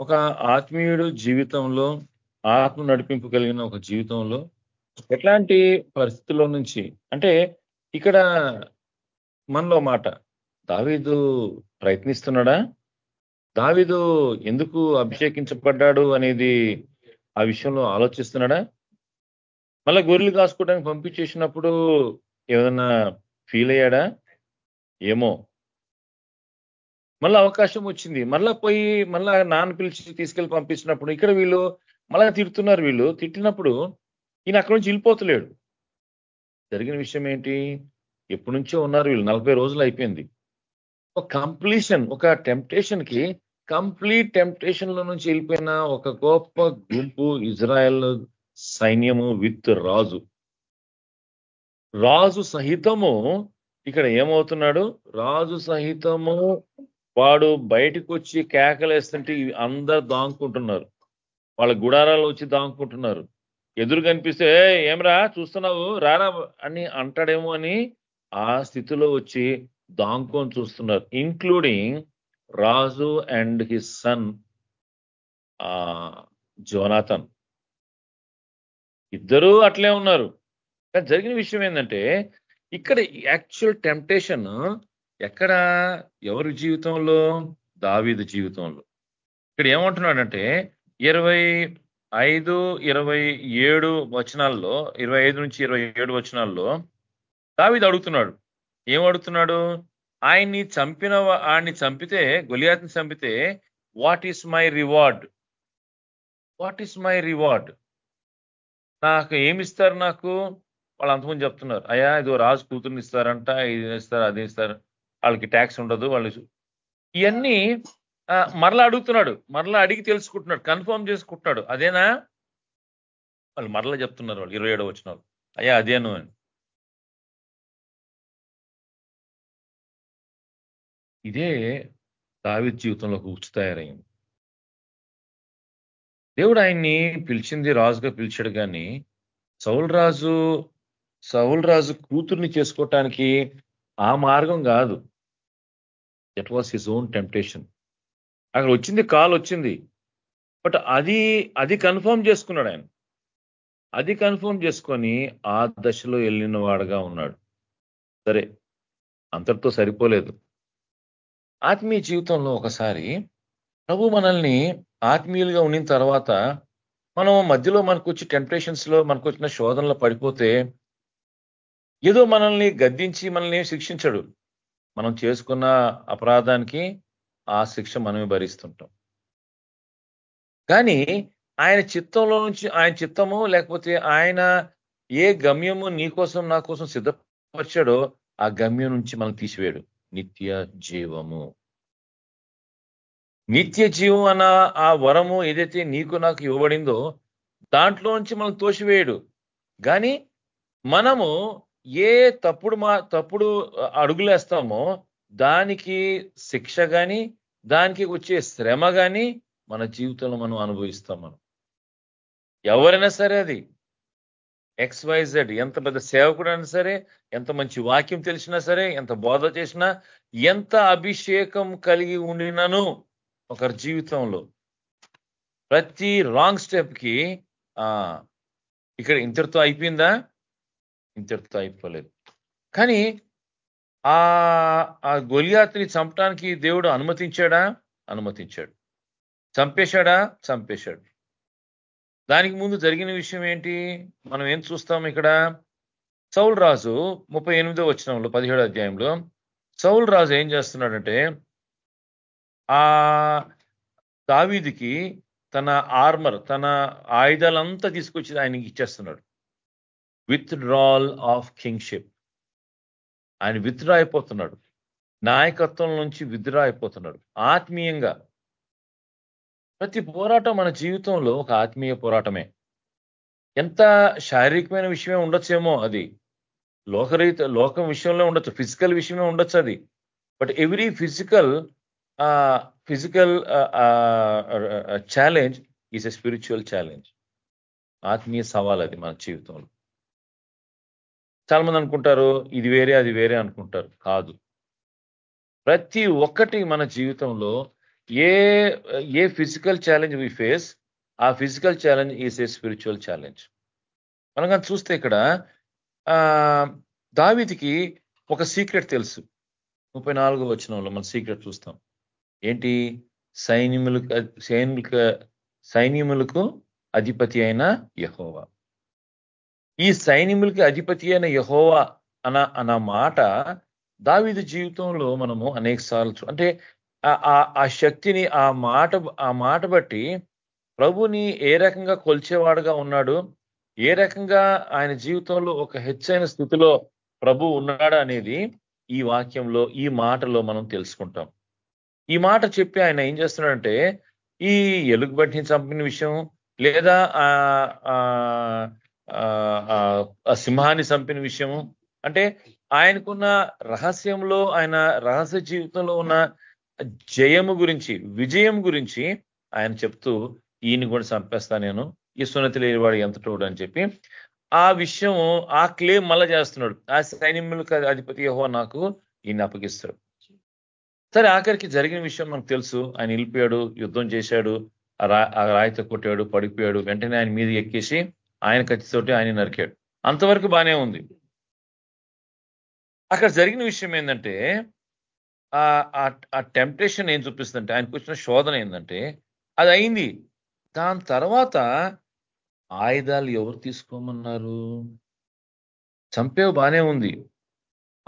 ఒక ఆత్మీయుడు జీవితంలో ఆత్మ నడిపింపు కలిగిన ఒక జీవితంలో ఎట్లాంటి పరిస్థితుల్లో నుంచి అంటే ఇక్కడ మనలో మాట దావీదు ప్రయత్నిస్తున్నాడా? దావీదు ఎందుకు అభిషేకించబడ్డాడు అనేది ఆ విషయంలో ఆలోచిస్తున్నాడా? మళ్ళా గొర్రెలు కాసుకోవడానికి పంపించేసినప్పుడు ఏదన్నా ఫీల్ అయ్యాడా? ఏమో. మళ్ళీ అవకాశం వచ్చింది. మళ్ళా పోయి మళ్ళా నాన్న పిలిచి తీసుకెళ్ళి పంపించినప్పుడు ఇక్కడ వీళ్ళు మళ్ళా తిడుతున్నారు వీళ్ళు. తిట్టినప్పుడు ఈయన అక్కడి నుంచి వెళ్ళిపోతలేడు. జరిగిన విషయం ఏంటి? ఎప్పటి నుంచో ఉన్నారు వీళ్ళు. నలభై రోజులు అయిపోయింది. ఒక కంప్లీషన్ ఒక టెంప్టేషన్కి కంప్లీట్ టెంప్టేషన్లో నుంచి వెళ్ళిపోయిన ఒక గొప్ప గుంపు ఇజ్రాయెల్ సైన్యము విత్ రాజు. రాజు సహితము ఇక్కడ ఏమవుతున్నాడు? రాజు సహితము వాడు బయటకు వచ్చి కేకలేస్తుంటే అందరు దాంకుంటున్నారు. వాళ్ళ గుడారాలు వచ్చి దాంకుంటున్నారు. ఎదురు కనిపిస్తే ఏమరా చూస్తున్నావు? రారా అని అంటాడేమో అని ఆ స్థితిలో వచ్చి దాంకొని చూస్తున్నారు. ఇంక్లూడింగ్ రాజు అండ్ హిస్ సన్ జోనాథన్. ఇద్దరూ అట్లే ఉన్నారు. కానీ జరిగిన విషయం ఏంటంటే ఇక్కడ యాక్చువల్ టెంప్టేషన్ ఎక్కడ? ఎవరి జీవితంలో? దావీదు జీవితంలో. ఇక్కడ ఏమంటున్నాడంటే ఇరవై ఐదు ఇరవై ఏడు వచనాల్లో ఇరవై ఐదు నుంచి ఇరవై ఏడు వచనాల్లో దావీదు అడుగుతున్నాడు. ఏం అడుగుతున్నాడు? ఆయన్ని చంపిన ఆయన్ని చంపితే గొలియాత్ని చంపితే what is my reward what is my reward నాకు ఏమి ఇస్తారు నాకు? వాళ్ళు అంతకుముందు చెప్తున్నారు. అయ్యా ఇదో రాజు కూతుర్ని ఇస్తారంట ఇది ఇస్తారు అది ఇస్తారు. వాళ్ళకి ట్యాక్స్ ఉండదు వాళ్ళు ఇవన్నీ మరలా అడుగుతున్నాడు. మరలా అడిగి తెలుసుకుంటున్నాడు. కన్ఫర్మ్ చేసుకుంటున్నాడు. అదేనా? వాళ్ళు మరలా చెప్తున్నారు వాళ్ళు. ఇరవై ఏడో వచ్చిన వాళ్ళు అయ్యా అదేను అని. ఇదే దావిత్ జీవితంలో ఒక ఉచ్చు తయారైంది. దేవుడు ఆయన్ని పిలిచింది రాజుగా పిలిచాడు కానీ సౌల్ రాజు సౌల్ రాజు కూతుర్ని చేసుకోవటానికి ఆ మార్గం కాదు. That was his own temptation అక్కడ వచ్చింది కాల్ వచ్చింది. బట్ అది అది కన్ఫర్మ్ చేసుకున్నాడు ఆయన. అది కన్ఫర్మ్ చేసుకొని ఆ దశలో వెళ్ళిన వాడుగా ఉన్నాడు. సరే అంతటితో సరిపోలేదు. ఆత్మీయ జీవితంలో ఒకసారి ప్రభు మనల్ని ఆత్మీయులుగా ఉండిన తర్వాత మనం మధ్యలో మనకు వచ్చి టెంప్టేషన్స్లో మనకు వచ్చిన శోధనలో పడిపోతే ఏదో మనల్ని గద్దించి మనల్ని శిక్షించడు. మనం చేసుకున్న అపరాధానికి ఆ శిక్ష మనమే భరిస్తుంటాం. కానీ ఆయన చిత్తంలో నుంచి ఆయన చిత్తము లేకపోతే ఆయన ఏ గమ్యము నీ కోసం నా కోసం సిద్ధపరిచాడో ఆ గమ్యం నుంచి మనం తీసివేయడు. నిత్య జీవము. నిత్య జీవం అన్న ఆ వరము ఏదైతే నీకు నాకు ఇవ్వబడిందో దాంట్లో నుంచి మనం తోసివేయడు. కానీ మనము ఏ తప్పుడు మా తప్పుడు అడుగులేస్తామో దానికి శిక్ష కానీ దానికి వచ్చే శ్రమ కానీ మన జీవితంలో మనం అనుభవిస్తాం మనం. ఎవరైనా సరే అది. ఎక్స్ వైజెడ్ ఎంత పెద్ద సేవకుడైనా సరే ఎంత మంచి వాక్యం తెలిసినా సరే ఎంత బోధ చేసినా ఎంత అభిషేకం కలిగి ఉండినను ఒకరి జీవితంలో. ప్రతి రాంగ్ స్టెప్కి ఇక్కడ ఇంతటితో అయిపోయిందా? ఇంతటితో అయిపోలేదు. కానీ ఆ ఆ గొలియాత్ని చంపడానికి దేవుడు అనుమతించాడా? అనుమతించాడు. చంపేశాడా? చంపేశాడు. దానికి ముందు జరిగిన విషయం ఏంటి? మనం ఏం చూస్తాం ఇక్కడ? సౌల్ రాజు ముప్పై ఎనిమిదో వచ్చినంలో పదిహేడో అధ్యాయంలో సౌల్ రాజు ఏం చేస్తున్నాడంటే ఆ దావీదికి తన ఆర్మర్ తన ఆయుధాలంతా తీసుకొచ్చి ఆయనకి ఇచ్చేస్తున్నాడు. విత్ డ్రాల్ ఆఫ్ కింగ్షిప్ ఆయన విత్డ్రా అయిపోతున్నాడు నాయకత్వం నుంచి విత్డ్రా అయిపోతున్నాడు ఆత్మీయంగా. ప్రతి పోరాటం మన జీవితంలో ఒక ఆత్మీయ పోరాటమే. ఎంత శారీరకమైన విషయమే ఉండొచ్చేమో అది. లోకరీత లోకం విషయంలో ఉండొచ్చు ఫిజికల్ విషయమే ఉండొచ్చు అది. But every physical physical challenge is a spiritual challenge. ఆత్మీయ సవాల్ అది మన జీవితంలో. చాలా మంది అనుకుంటారు ఇది వేరే అది వేరే అనుకుంటారు. కాదు. ప్రతి ఒక్కటి మన జీవితంలో ఏ ఏ ఫిజికల్ ఛాలెంజ్ వి ఫేస్ ఆ physical challenge is a spiritual challenge. మనం కానీ చూస్తే ఇక్కడ దావితికి ఒక సీక్రెట్ తెలుసు. ముప్పై నాలుగు వచనంలో మన సీక్రెట్ చూస్తాం. ఏంటి? సైన్యములకు సైన్యులకు సైన్యములకు అధిపతి అయిన యహోవా. ఈ సైన్యములకి అధిపతి అయిన యహోవా అన్న అన్న మాట దావీదు జీవితంలో మనము అనేక సార్లు అంటే ఆ- ఆ- ఆ శక్తిని ఆ మాట ఆ మాట బట్టి ప్రభుని ఏ రకంగా కొల్చేవాడుగా ఉన్నాడు ఏ రకంగా ఆయన జీవితంలో ఒక హెచ్చైన స్థితిలో ప్రభు ఉన్నాడు అనేది ఈ వాక్యంలో ఈ మాటలో మనం తెలుసుకుంటాం. ఈ మాట చెప్పి ఆయన ఏం చేస్తున్నాడంటే ఈ ఎలుగుబట్టిని చంపిన విషయం లేదా ఆ సింహాన్ని చంపిన విషయము. అంటే ఆయనకున్న రహస్యంలో ఆయన రహస్య జీవితంలో ఉన్న జయము గురించి విజయం గురించి ఆయన చెప్తూ ఈయన కూడా చంపేస్తా నేను. ఈ సున్నతి లేనివాడు ఎంత తోడు అని చెప్పి. ఆ విషయం ఆ క్లెయిమ్ మళ్ళా చేస్తున్నాడు. ఆ సైన్యములకు అధిపతి యహో నాకు ఈయన అప్పగిస్తాడు. సరే ఆఖరికి జరిగిన విషయం మనకు తెలుసు. ఆయన నిలిపాడు యుద్ధం చేశాడు ఆ రాయితో కొట్టాడు పడిపోయాడు. వెంటనే ఆయన మీద ఎక్కేసి ఆయన కత్తితోటి ఆయన నరికాడు. అంతవరకు బానే ఉంది. అక్కడ జరిగిన విషయం ఏంటంటే ఆ ఆ టెంప్టేషన్ ఏం చూపిస్తుందంటే ఆయనకు వచ్చిన శోధన ఏంటంటే అది అయింది. దాని తర్వాత ఆయుధాలు ఎవరు తీసుకోమన్నారు? చంపేవు బానే ఉంది.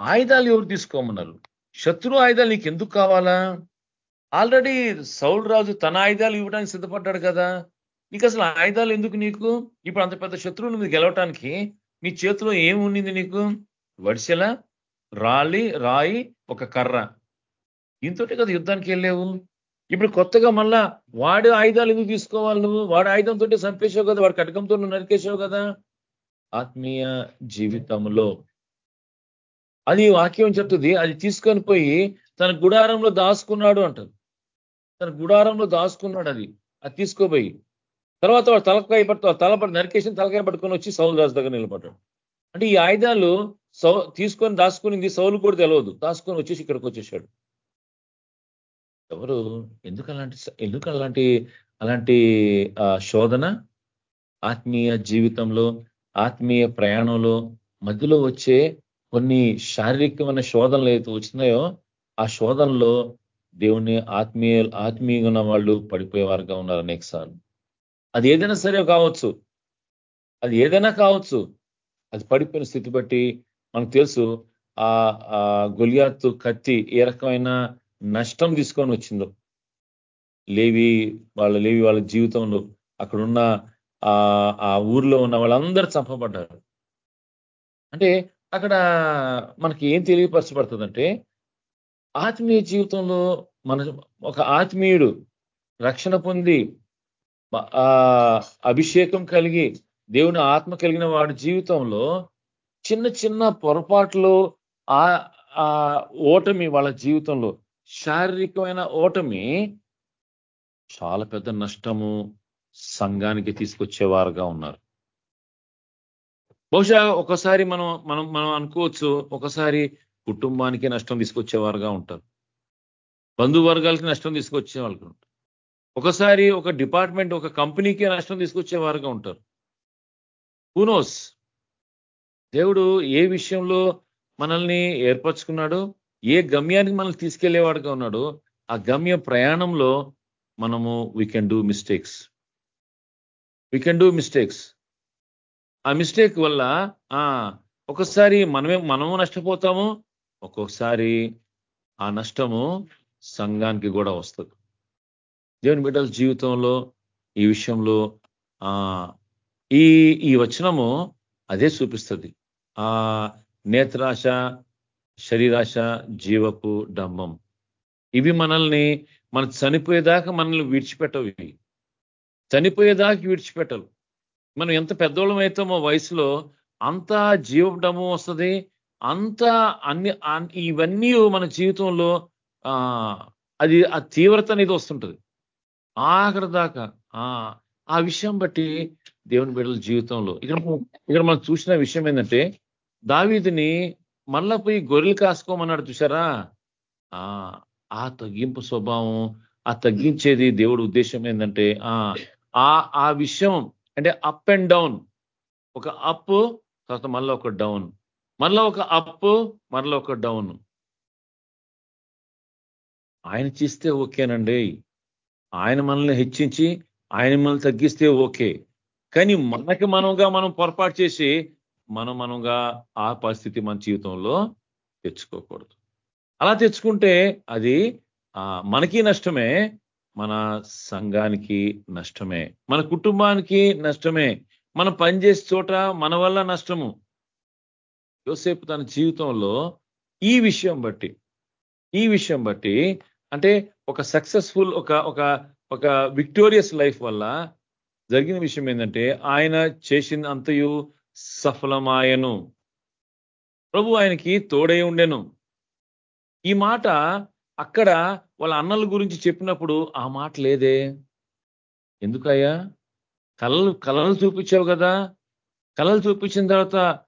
ఆయుధాలు ఎవరు తీసుకోమన్నారు? శత్రు ఆయుధాలు నీకు ఎందుకు కావాలా? ఆల్రెడీ సౌల్ రాజు తన ఆయుధాలు ఇవ్వడానికి సిద్ధపడ్డాడు కదా. నీకు అసలు ఆయుధాలు ఎందుకు నీకు? ఇప్పుడు అంత పెద్ద శత్రువుల మీద గెలవటానికి నీ చేతిలో ఏమి ఉండింది నీకు? వడిసెల రాలి రాయి ఒక కర్ర. ఇంతటి కదా యుద్ధానికి వెళ్ళావు. ఇప్పుడు కొత్తగా మళ్ళా వాడి ఆయుధాలు ఎందుకు తీసుకోవాలి నువ్వు? వాడి ఆయుధంతో చంపేసావు కదా వాడి కటకంతో నరికేసావు కదా. ఆత్మీయ జీవితంలో అది వాక్యం చెప్తుంది. అది తీసుకొని పోయి తన గుడారంలో దాచుకున్నాడు అంటారు. తన గుడారంలో దాచుకున్నాడు అది. అది తీసుకోపోయి తర్వాత వాడు తలకాయ పట్టు తలపడి నరికేసిన తలకాయ పట్టుకొని వచ్చి సౌలు రాజు దగ్గర నిలబడ్డాడు. అంటే ఈ ఆయుధాలు సౌ తీసుకొని దాచుకునింది సౌలు కూడా తెలియదు దాచుకొని వచ్చేసి ఇక్కడికి వచ్చేసాడు. ఎవరు? ఎందుకు అలాంటి ఎందుకు అలాంటి అలాంటి ఆ, శోధన? ఆత్మీయ జీవితంలో ఆత్మీయ ప్రయాణంలో మధ్యలో వచ్చే కొన్ని శారీరకమైన శోధనలు ఏదైతే వచ్చినాయో ఆ శోధనలో దేవుని ఆత్మీయ ఆత్మీయంగా ఉన్న వాళ్ళు పడిపోయేవారుగా ఉన్నారు అనేకసార్లు అది ఏదైనా సరే కావచ్చు. అది ఏదైనా కావచ్చు. అది పడిపోయిన స్థితి బట్టి మనకు తెలుసు ఆ ఆ కత్తి ఏ రకమైన నష్టం తీసుకొని వచ్చిందో. లేవి వాళ్ళ లేవి వాళ్ళ జీవితంలో అక్కడున్న ఆ ఆ ఊర్లో ఉన్న వాళ్ళందరూ చంపబడ్డారు. అంటే అక్కడ మనకి ఏం తెలియపరచబడుతుందంటే ఆత్మీయ జీవితంలో మన ఒక ఆత్మీయుడు రక్షణ పొంది అభిషేకం కలిగి దేవుని ఆత్మ కలిగిన వాడి జీవితంలో చిన్న చిన్న పొరపాట్లు ఆ ఆ ఓటమి వాళ్ళ జీవితంలో. శారీరకమైన ఓటమి చాలా పెద్ద నష్టము సంఘానికి తీసుకొచ్చేవారుగా ఉన్నారు. బహుశా ఒకసారి మనం మనం మనం అనుకోవచ్చు ఒకసారి కుటుంబానికి నష్టం తీసుకొచ్చేవారుగా ఉంటారు. బంధువర్గాలకి నష్టం తీసుకొచ్చే వాళ్ళు ఉంటారు. ఒకసారి ఒక డిపార్ట్మెంట్ ఒక కంపెనీకి నష్టం తీసుకొచ్చే వారుగా ఉంటారు. హూనోస్ దేవుడు ఏ విషయంలో మనల్ని ఏర్పరచుకున్నాడు ఏ గమ్యానికి మనల్ని తీసుకెళ్ళేవాడుగా ఉన్నాడు ఆ గమ్య ప్రయాణంలో మనము we can do mistakes we can do mistakes ఆ మిస్టేక్ వల్ల ఆ ఒకసారి మనమే మనము నష్టపోతాము ఒక్కొక్కసారి ఆ నష్టము సంఘానికి కూడా వస్తుంది. దేవుని బిడ్డల జీవితంలో ఈ విషయంలో ఈ ఈ వచనము అదే చూపిస్తుంది. ఆ నేత్రాశ శరీరాశ జీవపు డంబం. ఇవి మనల్ని మన చనిపోయేదాకా మనల్ని విడిచిపెట్టవు ఇవి. చనిపోయేదాకా విడిచిపెట్టవు. మనం ఎంత పెద్దోళం అవుతామో వయసులో అంత జీవడము వస్తుంది అంత అన్ని ఇవన్నీ మన జీవితంలో అది ఆ తీవ్రత అనేది వస్తుంటుంది. ఆఖరి దాకా ఆ విషయం బట్టి దేవుని బిడ్డల జీవితంలో. ఇక్కడ ఇక్కడ మనం చూసిన విషయం ఏంటంటే దావీదిని మళ్ళా పోయి గొర్రెలు కాసుకోమన్నాడు చూసారా ఆ ఆ తగ్గింపు స్వభావం ఆ తగ్గించేది దేవుడు ఉద్దేశం ఏంటంటే ఆ ఆ విషయం అంటే అప్ అండ్ డౌన్ ఒక అప్ తర్వాత మళ్ళీ ఒక డౌన్ మళ్ళీ ఒక అప్ మళ్ళీ ఒక డౌన్ ఆయన చేస్తే ఓకేనండి. ఆయన మనల్ని హెచ్చించి ఆయన మనల్ని తగ్గిస్తే ఓకే. కానీ మనకి మనంగా మనం పొరపాటు చేసి మనం మనంగా ఆ పరిస్థితి మన జీవితంలో తెచ్చుకోకూడదు. అలా తెచ్చుకుంటే అది మనకి నష్టమే మన సంఘానికి నష్టమే మన కుటుంబానికి నష్టమే మనం పనిచేసే చోట మన వల్ల నష్టము. యోసేపు తన జీవితంలో ఈ విషయం బట్టి ఈ విషయం బట్టి అంటే ఒక సక్సెస్ఫుల్ ఒక ఒక ఒక విక్టోరియస్ లైఫ్ వల్ల జరిగిన విషయం ఏంటంటే ఆయన చేసిన అంతయు సఫలమాయను. ప్రభు ఆయనకి తోడై ఉండెను. ఈ మాట అక్కడ వాళ్ళ అన్నల గురించి చెప్పినప్పుడు ఆ మాట లేదే. ఎందుకయ్యా? కళలు కళలు చూపించావు కదా. కళలు చూపించిన తర్వాత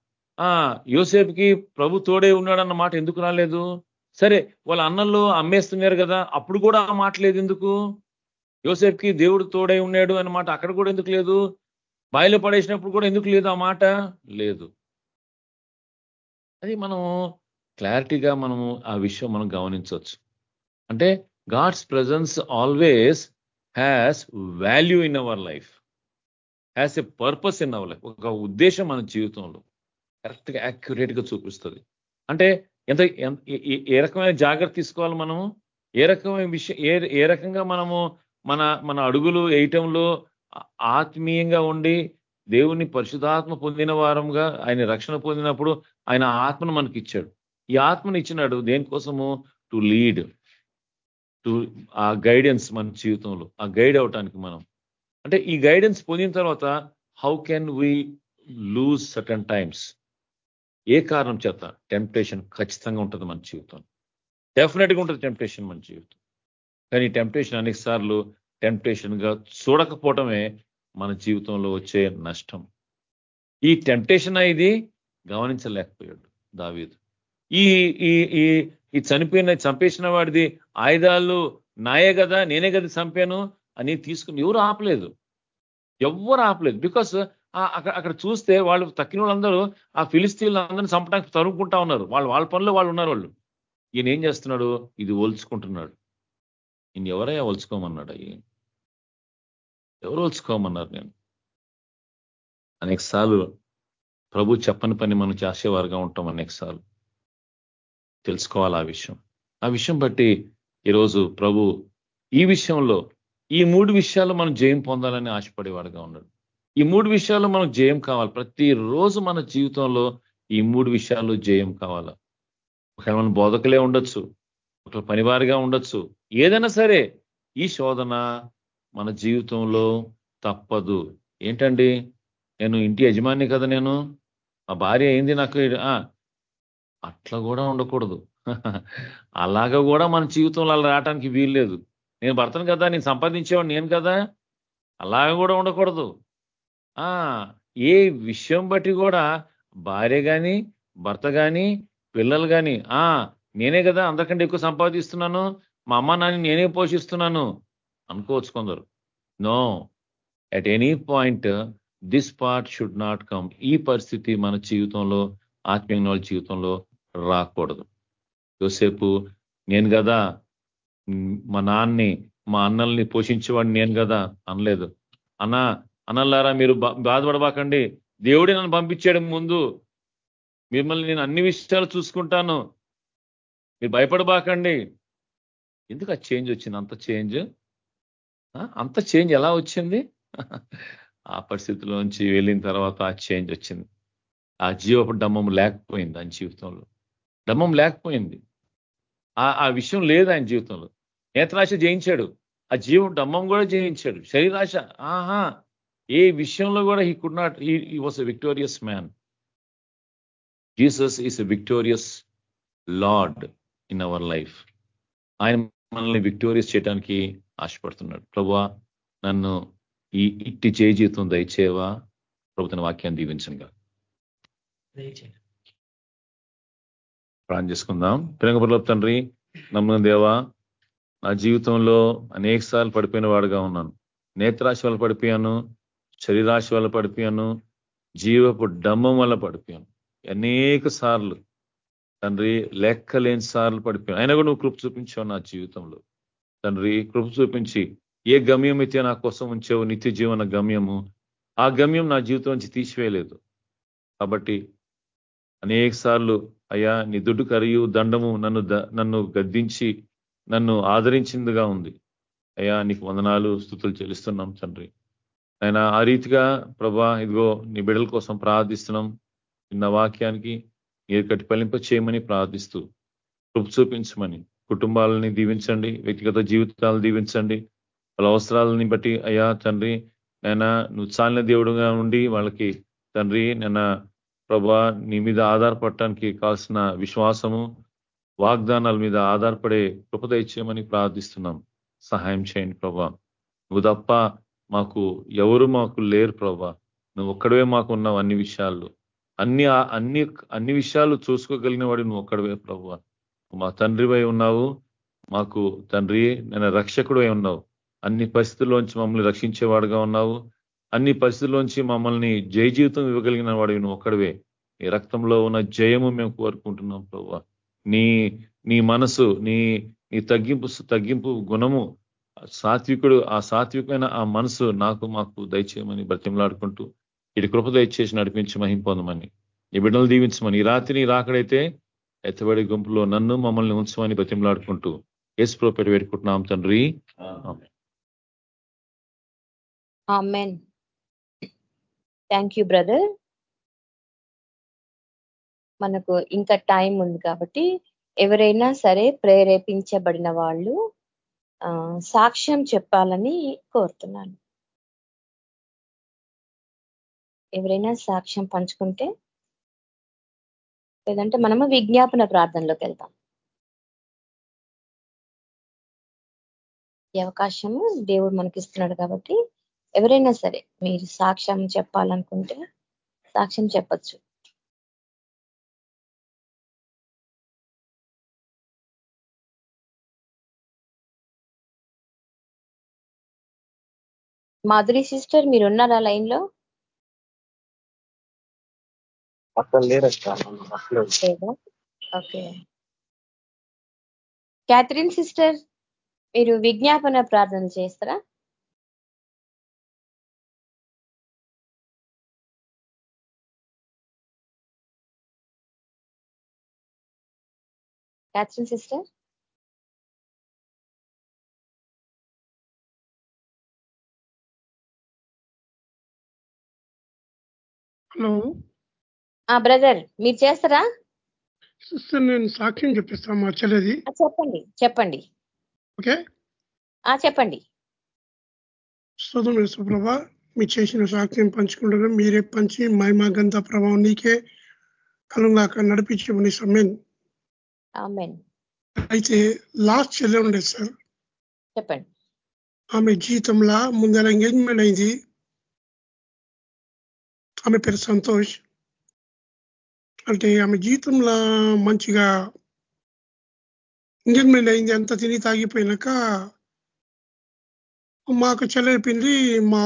ఆ యోసేపుకి ప్రభు తోడే ఉన్నాడన్న మాట ఎందుకు రాలేదు? సరే వాళ్ళ అన్నల్లో అమ్మేస్తున్నారు కదా అప్పుడు కూడా ఆ మాట లేదు ఎందుకు? యోసేఫ్కి దేవుడు తోడై ఉన్నాడు అన్నమాట అక్కడ కూడా ఎందుకు లేదు? బాయిలో పడేసినప్పుడు కూడా ఎందుకు లేదు ఆ మాట? లేదు. అది మనం క్లారిటీగా మనము ఆ విషయం మనం గమనించవచ్చు. అంటే God's presence always has value in our life. Has a purpose in our life. ఒక ఉద్దేశం మన జీవితంలో కరెక్ట్గా యాక్యురేట్గా చూపిస్తుంది. అంటే ఎంత ఏ రకమైన జాగ్రత్త తీసుకోవాలి మనము? ఏ రకమైన విషయం ఏ ఏ రకంగా మనము మన మన అడుగులు వేయటంలో ఆత్మీయంగా ఉండి దేవుని పరిశుధాత్మ పొందిన వారంగా ఆయన రక్షణ పొందినప్పుడు ఆయన ఆత్మను మనకి ఇచ్చాడు ఈ ఆత్మను ఇచ్చినాడు దేనికోసము? టు లీడ్ టు ఆ గైడెన్స్ మన జీవితంలో ఆ గైడ్ అవటానికి మనం. అంటే ఈ గైడెన్స్ పొందిన తర్వాత how can we lose certain times ఏ కారణం చేత టెంప్టేషన్ ఖచ్చితంగా ఉంటుంది మన జీవితం డెఫినెట్గా ఉంటుంది టెంప్టేషన్ మన జీవితం కానీ టెంప్టేషన్ అనేక సార్లు టెంప్టేషన్గా చూడకపోవటమే మన జీవితంలో వచ్చే నష్టం. ఈ టెంప్టేషన్ అనేది గమనించలేకపోయాడు దావీదు. ఈ ఈ ఈ ఈ చనిపోయిన చంపేసిన వాడిది ఆయుధాలు నాయే కదా నేనే కదా చంపాను అని తీసుకుని ఎవరు ఆపలేదు. ఎవరు ఆపలేదు. బికాస్ అక్కడ అక్కడ చూస్తే వాళ్ళు తక్కిన వాళ్ళందరూ ఆ ఫిలిస్తీన్లందరినీ చంపడానికి తరుముకుంటా ఉన్నారు. వాళ్ళు వాళ్ళ పనులు వాళ్ళు ఉన్నారు వాళ్ళు. ఈయన ఏం చేస్తున్నాడు? ఇది ఓల్చుకుంటున్నాడు ఈయన ఎవరయ్యా ఓల్చుకోమన్నాడు అయ్యి? ఎవరు ఓల్చుకోమన్నారు నేను? అనేక సార్లు ప్రభు చెప్పని పని మనం చేసేవారుగా ఉంటాం అనేక సార్లు. తెలుసుకోవాలి ఆ విషయం. ఆ విషయం బట్టి ఈరోజు ప్రభు ఈ విషయంలో ఈ మూడు విషయాలు మనం జయం పొందాలని ఆశపడేవాడుగా ఉన్నాడు. ఈ మూడు విషయాలు మనకు జయం కావాలి. ప్రతిరోజు మన జీవితంలో ఈ మూడు విషయాలు జయం కావాలా? ఒకవేళ మన బోధకులే ఉండొచ్చు ఒక పనివారిగా ఉండొచ్చు ఏదైనా సరే ఈ శోధన మన జీవితంలో తప్పదు. ఏంటండి? నేను ఇంటి యజమాని కదా నేను? మా భార్య అయింది నాకు అట్లా కూడా ఉండకూడదు. <laughs> అలాగా కూడా మన జీవితంలో అలా రావడానికి వీల్లేదు. నేను భర్తను కదా నేను సంపాదించేవాడు నేను కదా? అలాగా కూడా ఉండకూడదు. ఆ ఏ విషయం బట్టి కూడా భార్య కానీ భర్త కానీ పిల్లలు కానీ ఆ నేనే కదా అందరికంటే ఎక్కువ సంపాదిస్తున్నాను మా అమ్మ నాన్ని నేనే పోషిస్తున్నాను అనుకోవచ్చు కొందరు. No at any point this part should not come ఈ పరిస్థితి మన జీవితంలో ఆత్మీయ జీవితంలో రాకూడదు. యోసేపు నేను కదా మా నాన్ని మా అన్నల్ని పోషించేవాడిని నేను కదా అనలేదు. అన్న అనల్లారా మీరు బాధపడబాకండి. దేవుడే నన్ను పంపించాడు ముందు మిమ్మల్ని నేను అన్ని విషయాలు చూసుకుంటాను. మీరు భయపడబాకండి. ఎందుకు ఆ చేంజ్ వచ్చింది? అంత చేంజ్? అంత చేంజ్ ఎలా వచ్చింది? ఆ పరిస్థితిలోంచి వెళ్ళిన తర్వాత ఆ చేంజ్ వచ్చింది. ఆ జీవపు డమ్మం లేకపోయింది ఆయన జీవితంలో. డమ్మం లేకపోయింది. ఆ విషయం లేదు ఆయన జీవితంలో. నేత్రాశ జయించాడు. ఆ జీవం డమ్మం కూడా జయించాడు. శరీరాశ ఆహా! ఏ విషయంలో కూడా he could not he was a victorious man Jesus is a victorious lord in our life ఆయన మనల్ని విక్టోరియస్ చేయడానికి ఆశపడుతున్నాడు. ప్రభా నన్ను ఈ ఇట్టి చేయి జీవితం దయచేవా ప్రభుత్వ వాక్యాన్ని దీవించంగా. ప్రాణం చేసుకుందాం. పిరంగపురలో తండ్రి నమ్మిన దేవా నా జీవితంలో అనేక సార్లు పడిపోయిన వాడుగా ఉన్నాను. నేత్రాశి పడిపోయాను. శరీరాశి వల్ల పడిపోయాను జీవపు డమ్మం వల్ల పడిపోయాను. అనేక సార్లు తండ్రి లెక్కలేని సార్లు పడిపోయాను. అయినా కూడా నువ్వు కృప చూపించావు నా జీవితంలో. తండ్రి కృప చూపించి ఏ గమ్యం అయితే నా కోసం ఉంచావు నిత్య జీవన గమ్యము ఆ గమ్యం నా జీవితం నుంచి తీసివేయలేదు. కాబట్టి అనేక సార్లు అయ్యా నీ దుడ్డు కరియు దండము నన్ను నన్ను గద్దించి నన్ను ఆదరించిందిగా ఉంది. అయ్యా నీకు వందనాలు స్థుతులు చెల్లిస్తున్నాం తండ్రి. ఆయన ఆ రీతిగా ప్రభా ఇదిగో నీ బిడ్డల కోసం ప్రార్థిస్తున్నాం. నిన్న వాక్యానికి మీరు పలింప చేయమని ప్రార్థిస్తూ కృప చూపించమని కుటుంబాలని దీవించండి వ్యక్తిగత జీవితాలు దీవించండి. వాళ్ళ అవసరాలని బట్టి అయ్యా తండ్రి నేను నువ్వు చాలిన దేవుడుగా ఉండి వాళ్ళకి తండ్రి నిన్న ప్రభా నీ మీద ఆధారపడటానికి కావాల్సిన విశ్వాసము వాగ్దానాల మీద ఆధారపడే కృపద ఇచ్చేయమని ప్రార్థిస్తున్నాం. సహాయం చేయండి ప్రభా. నువ్వు తప్ప మాకు ఎవరు మాకు లేరు ప్రభా నువ్వు ఒక్కడవే మాకు ఉన్నావు అన్ని విషయాల్లో. అన్ని అన్ని అన్ని విషయాలు చూసుకోగలిగిన వాడు నువ్వు ఒక్కడవే ప్రభు మా తండ్రివై ఉన్నావు. మాకు తండ్రి నేను రక్షకుడు ఉన్నావు. అన్ని పరిస్థితుల్లోంచి మమ్మల్ని రక్షించేవాడుగా ఉన్నావు. అన్ని పరిస్థితుల్లోంచి మమ్మల్ని జయ జీవితం ఇవ్వగలిగిన వాడు నువ్వు ఒక్కడవే. నీ రక్తంలో ఉన్న జయము మేము కోరుకుంటున్నాం ప్రభు నీ నీ మనసు నీ నీ తగ్గింపు తగ్గింపు గుణము సాత్వికుడు ఆ సాత్వికమైన ఆ మనసు నాకు మాకు దయచేయమని బ్రతిమలాడుకుంటూ ఇటు కృప దయచేసి నడిపించి మహిం పొందమని. ఈ బిడ్డలు దీవించమని. ఈ రాత్రి రాకడైతే ఎత్తబడి గుంపులో నన్ను మమ్మల్ని ఉంచమని బ్రతిమలాడుకుంటూ ఎస్ ప్రోపెట్ పెట్టుకుంటున్నాం తండ్రి. Thank you brother. మనకు ఇంకా టైం ఉంది కాబట్టి ఎవరైనా సరే ప్రేరేపించబడిన వాళ్ళు సాక్ష్యం చెప్పాలని కోరుతున్నాను. ఎవరైనా సాక్ష్యం పంచుకుంటే లేదంటే మనము విజ్ఞాపన ప్రార్థనలోకి వెళ్తాం. ఈ అవకాశము దేవుడు మనకి ఇస్తున్నాడు కాబట్టి ఎవరైనా సరే మీరు సాక్ష్యం చెప్పాలనుకుంటే సాక్ష్యం చెప్పచ్చు. మాధురి సిస్టర్ మీరు ఉన్నారా లైన్లో ఓకే. క్యాథరిన్ సిస్టర్ మీరు విజ్ఞాపన ప్రార్థన చేస్తారా? Catherine sister? హలో. బ్రదర్ మీరు చేస్తారా? సిస్టర్ నేను సాక్ష్యం చెప్పిస్తాను మా చెల్లెది. చెప్పండి చెప్పండి. ఓకే? చెప్పండి. స్తోత్రం సుప్రభ మీరు చేసిన సాక్ష్యం పంచుకుంటారు మీరే పంచి మహిమా గంధ ప్రభావం నీకే కలుగాక నడిపించమని సమ్మెన్ అయితే లాస్ట్ చెల్లె ఉండేది సార్. చెప్పండి. ఆమె జీతంలో ముందర ఎంగేజ్మెంట్ అయింది. ఆమె పేరు సంతోష్. అంటే ఆమె జీవితంలో మంచిగా ఇంజన్మెంట్ అయింది అంత తిని తాగిపోయినాక మాకు చెల్లైపోయింది మా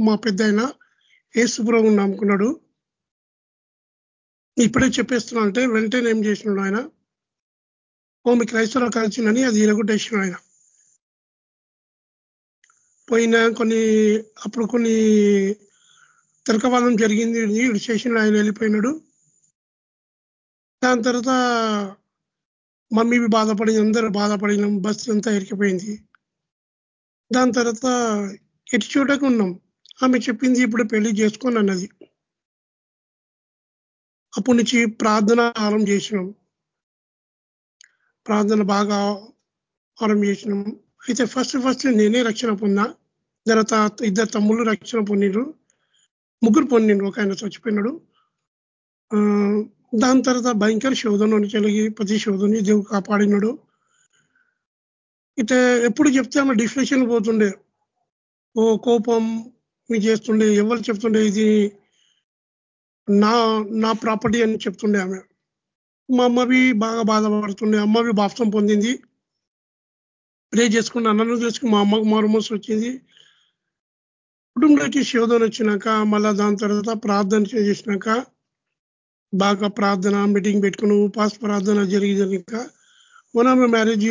మా పెద్ద ఆయన ఏసుప్రభు నమ్ముకున్నాడు. ఇప్పుడే చెప్పేస్తున్నా అంటే వెంటనే ఏం చేసినాడు ఆయన? ఓ మీ క్రైస్తవులు కలిసిందని అది ఇరగొట్టేసినాడు ఆయన. పోయిన కొన్ని అప్పుడు కొన్ని తర్కవాదం జరిగింది. వీడు స్టేషన్లో ఆయన వెళ్ళిపోయినాడు. దాని తర్వాత మమ్మీ బాధపడింది అందరూ బాధపడినాం బస్సు అంతా ఎరికిపోయింది దాని తర్వాత ఎటు చూడకు ఉన్నాం? ఆమె చెప్పింది ఇప్పుడు పెళ్ళి చేసుకొని అన్నది. అప్పటి నుంచి ప్రార్థన ఆరం చేసినాం. ప్రార్థన బాగా ఆరం చేసినాం. అయితే ఫస్ట్ ఫస్ట్ నేనే రక్షణ పొందా తర్వాత ఇద్దరు తమ్ముళ్ళు రక్షణ పొందిరు ముగ్గురు పొందిండు ఒక ఆయన చచ్చిపోయినాడు. దాని తర్వాత భయంకర శోధన కలిగి ప్రతి శోధని దేవుడు కాపాడినాడు. అయితే ఎప్పుడు చెప్తే ఆమె డిఫ్లెక్షన్ పోతుండే. ఓ కోపం మీ చేస్తుండే ఎవరు చెప్తుండే ఇది నా నా ప్రాపర్టీ అని చెప్తుండే ఆమె. మా అమ్మవి బాగా బాధపడుతుండే అమ్మవి బాప్సం పొందింది. ప్రే చేసుకుని అన్నను చేసుకుని మా అమ్మకు మారుమోసి వచ్చింది. కుటుంబంలోకి శోధన వచ్చినాక మళ్ళా దాని తర్వాత ప్రార్థన చేసినాక బాగా ప్రార్థన మీటింగ్ పెట్టుకుని ఉపాస ప్రార్థన జరిగి జరిగాక వన్ మ్యారేజ్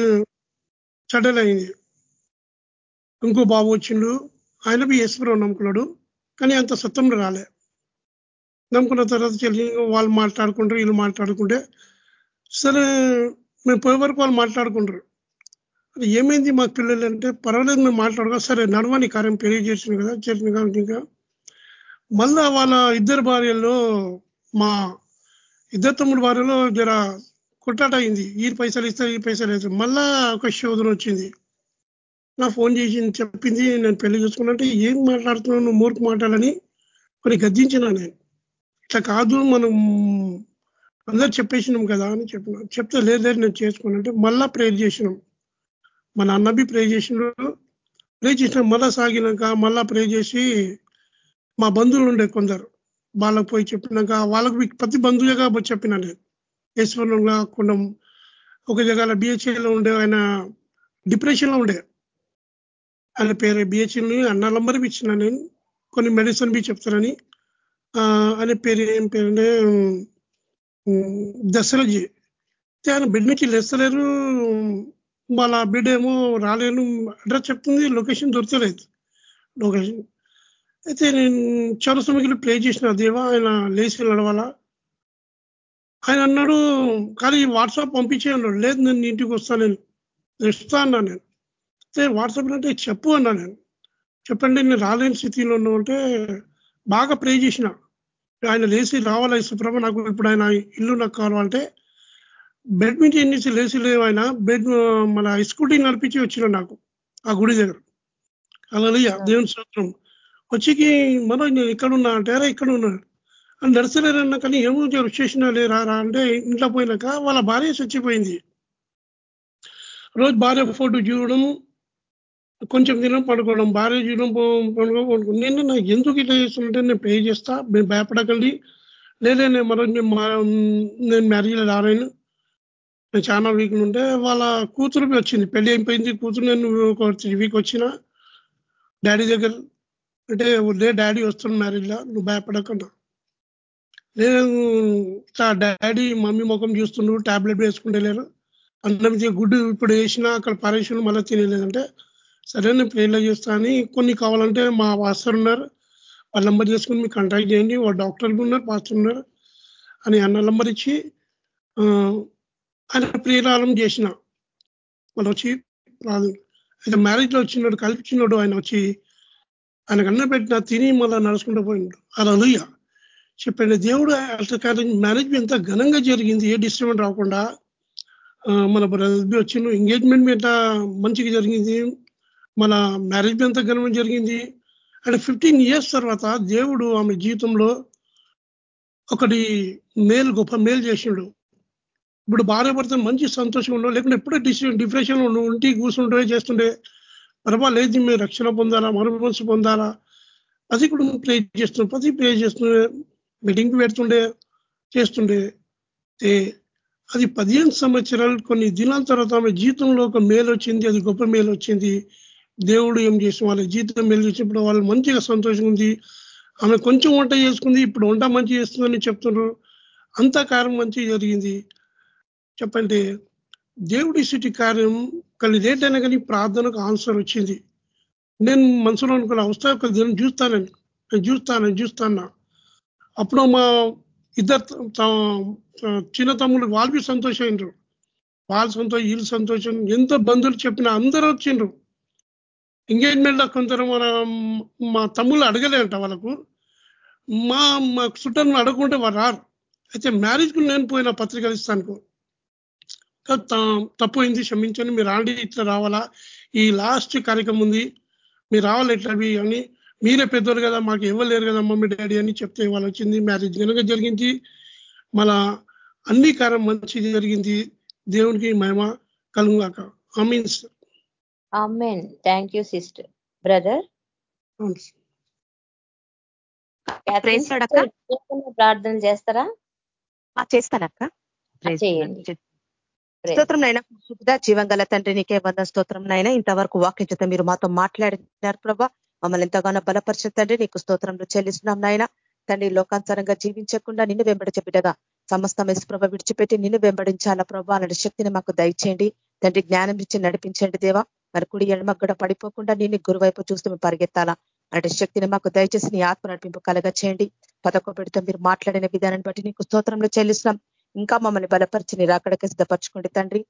సెటిల్ అయింది. ఇంకో బాబు వచ్చిండు. ఆయన బి ఈశ్వరం నమ్ముకున్నాడు కానీ అంత సత్తంలో రాలే. నమ్ముకున్న తర్వాత చెల్లి వాళ్ళు మాట్లాడుకుంటారు వీళ్ళు మాట్లాడుకుంటే సరే మేము పోయే వరకు వాళ్ళు మాట్లాడుకుంటారు. అది ఏమైంది మా పిల్లలు అంటే పర్వాలేదు మేము మాట్లాడుకో సరే నడవని కార్యం పెరిగి చేసింది కదా చేసిన కాబట్టి ఇంకా. మళ్ళా వాళ్ళ ఇద్దరు భార్యల్లో మా ఇద్దరు తమ్ముడు భార్యలో జర కొట్టాట అయింది. ఈ పైసలు ఇస్తారు ఈ పైసలు ఇస్తారు మళ్ళా ఒక శోధన వచ్చింది. నా ఫోన్ చేసి చెప్పింది నేను పెళ్ళి చూసుకున్నట్టే ఏం మాట్లాడుతున్నావు? నువ్వు మూర్ఖ మాట్లాడని కొన్ని గద్దించినా నేను. ఇట్లా కాదు మనం అందరు చెప్పేసినాం కదా అని చెప్పిన. చెప్తే లేదు లేదు నేను చేసుకున్నట్టే మళ్ళా ప్రేర్ చేసినాం. మన అన్నబి ప్రే చేసినాడు ప్రే చేసిన మళ్ళా సాగినాక మళ్ళా ప్రే చేసి మా బంధువులు ఉండే కొందరు. వాళ్ళకు పోయి చెప్పినాక వాళ్ళకు ప్రతి బంధువులుగా చెప్పినా నేను. ఈశ్వరంగా కొండం ఒక జగాల బిహెచ్ఏలో ఉండే ఆయన డిప్రెషన్లో ఉండే. ఆయన పేరు బిహెచ్ఎల్ని అన్న నంబర్ ఇచ్చిన నేను. కొన్ని మెడిసిన్ బి చెప్తానని ఆయన పేరు ఏం పేరు అంటే దశరథి ఆయన బిడ్ నుంచి లేస్తలేరు. వాళ్ళ బిడ్డ ఏమో రాలేను అడ్రస్ చెప్తుంది లొకేషన్ దొరకలేదు. లొకేషన్. అయితే నేను చాలా సమయంలో ప్లే చేసిన దేవా ఆయన లేచి నడవాలా? ఆయన అన్నాడు కానీ వాట్సాప్ పంపించే అన్నాడు లేదు నేను ఇంటికి వస్తాను నేను ఇస్తా అన్నా నేను. అయితే వాట్సాప్ అంటే చెప్పు అన్నా నేను. చెప్పండి నేను రాలేని స్థితిలో ఉన్నావు అంటే బాగా ప్రే చేసిన. ఆయన లేచి రావాలా సుప్రభ నాకు ఇప్పుడు ఆయన ఇల్లు నాకు కావాలంటే బెడ్ నుంచి లేచి లేవు ఆయన బెడ్ మన స్కూటీ నడిపించి వచ్చిన నాకు ఆ గుడి దగ్గర. అలా దేవుని సూత్రం వచ్చికి మనం నేను ఇక్కడ ఉన్నా అంటే అరే ఇక్కడ ఉన్నా. అని నడిచలేరన్నా కానీ ఏమో చేసినా లేరా అంటే ఇంట్లో పోయినాక వాళ్ళ భార్య చచ్చిపోయింది. రోజు భార్య ఫోటో చూడడం కొంచెం దినం పడుకోవడం భార్య చూడడం పడుకోవడం నేను నాకు ఎందుకు ఇట్లా చేస్తుంటే నేను పే చేస్తా భయపడకండి. లేదే నేను మరో నేను మ్యారేజ్ రాలేను చాలా వీక్ ఉంటే వాళ్ళ కూతురు వచ్చింది. పెళ్ళి అయిపోయింది కూతురు నేను ఒక వీక్ వచ్చిన డాడీ దగ్గర అంటే లే డాడీ వస్తున్న మ్యారేజ్లో నువ్వు భయపడకుండా నేను డాడీ మమ్మీ ముఖం చూస్తుండ్రు ట్యాబ్లెట్ వేసుకుంటే లేరు. అన్నం గుడ్డు ఇప్పుడు వేసినా అక్కడ పరేషన్ మళ్ళీ తినలేదంటే సరే నేను ప్రేర్లో చేస్తాను అని కొన్ని కావాలంటే మా పాస్టర్ ఉన్నారు. వాళ్ళ నెంబర్ చేసుకుని మీకు కాంటాక్ట్ చేయండి. వాళ్ళ డాక్టర్లు ఉన్నారు పాస్టర్ ఉన్నారు అని అన్న నెంబర్ ఇచ్చి ఆయన ప్రియరాలం చేసిన. వాళ్ళు వచ్చి అయితే మ్యారేజ్లో వచ్చినాడు కల్పించినాడు ఆయన వచ్చి ఆయనకు అన్న పెట్టిన తిని మళ్ళీ నడుచుకుంటూ పోయినాడు అలా అలుయ్య చెప్పండి దేవుడు అట్లా మ్యారేజ్ ఎంత ఘనంగా జరిగింది ఏ డిస్టర్బెంట్ రాకుండా మన బ్రదర్బీ వచ్చిన ఎంగేజ్మెంట్ ఎంత మంచిగా జరిగింది. మన మ్యారేజ్ ఎంత ఘనంగా జరిగింది. అండ్ ఫిఫ్టీన్ ఇయర్స్ తర్వాత దేవుడు ఆమె జీవితంలో ఒకటి మేలు గొప్ప మేలు చేసిండు. ఇప్పుడు భార్య భర్త మంచి సంతోషం ఉండవు లేకుంటే ఎప్పుడో డిసిషన్ డిప్రెషన్ ఉండు ఉంటి కూర్చుంటే చేస్తుండే ప్రభా లేదు రక్షణ పొందాలా మరుమనసు పొందాలా? అది కూడా ప్రే చేస్తుండే ప్రతి ప్రే చేస్తుండే మీటింగ్ పెడుతుండే చేస్తుండే అది పదిహేను సంవత్సరాలు కొన్ని దినాల తర్వాత ఆమె జీవితంలో ఒక మేలు వచ్చింది అది గొప్ప మేలు వచ్చింది. దేవుడు ఏం చేసి వాళ్ళ జీవితం మేలు చేసినప్పుడు వాళ్ళు మంచిగా సంతోషంగా ఉంది. ఆమె కొంచెం వంట చేసుకుంది ఇప్పుడు వంట మంచి చేస్తుందని చెప్తున్నారు. అంత కారం మంచి జరిగింది. చెప్పండి దేవుడి సిటీ కార్యం కానీ లేటైనా కానీ ప్రార్థనకు ఆన్సర్ వచ్చింది. నేను మనసులో అనుకున్న అవస్థ నేను చూస్తానని నేను చూస్తాను చూస్తాను. అప్పుడు మా ఇద్దరు చిన్న తమ్ముడు వాళ్ళు సంతోషమైనరు వాళ్ళ సంతోషం వీళ్ళు సంతోషం ఎంత బంధువులు చెప్పినా అందరూ వచ్చిండ్రు. ఎంగేజ్మెంట్లో కొందరు మన మా తమ్ముళ్ళు అడగలేదంట వాళ్ళకు. మా మా చుట్టాలను అడగకుంటే వారు రారు. అయితే మ్యారేజ్కు నేను పోయిన పత్రికలు ఇస్తాను తప్పు అయింది క్షమించండి మీరు ఆల్రెడీ ఇట్లా రావాలా? ఈ లాస్ట్ కార్యక్రమం ఉంది మీరు రావాలి ఇట్లవి అని. మీరే పెద్దోరు కదా మాకు ఇవ్వలేరు కదా మమ్మీ డాడీ అని చెప్తే వాళ్ళు వచ్చింది. మ్యారేజ్ కనుక జరిగింది. మళ్ళా అన్ని కార్యం మంచి జరిగింది. దేవునికి మహిమ కలుగాక means thank you sister. Brother? ప్రార్థన చేస్తారా? చేస్తానక్క చేయండి. స్తోత్రం నైనా శుద్ధ జీవం గల తండ్రి నీకే వంద స్తోత్రం నైనా ఇంతవరకు వాక్యం చేత మీరు మాతో మాట్లాడినారు ప్రభా. మమ్మల్ని ఎంతగానో బలపరిచిన తండ్రి నీకు స్తోత్రంలో చెల్లిస్తున్నాం నాయన. తండ్రి లోకాంతరంగా జీవించకుండా నిన్ను వెంబడించే బిడ్డగా సమస్త ప్రభ విడిచిపెట్టి నిన్ను వెంబడించాలా ప్రభా అలాంటి శక్తిని మాకు దయచేయండి. తండ్రి జ్ఞానం ఇచ్చి నడిపించండి దేవా. మరి కుడి ఎడమ కూడా పడిపోకుండా నిన్ను గురువైపు చూస్తూ మేము పరిగెత్తాలా. అలాంటి శక్తిని మాకు దయచేసి నీ ఆత్మ నడిపింపు కలగ చేయండి పదకొ పెడితే మీరు మాట్లాడిన విధానాన్ని బట్టి నీకు స్తోత్రంలో చెల్లిస్తున్నాం. ఇంకా మమ్మల్ని బలపరిచి నీ రాకడకే సిద్ధపరచుకోండి తండ్రి.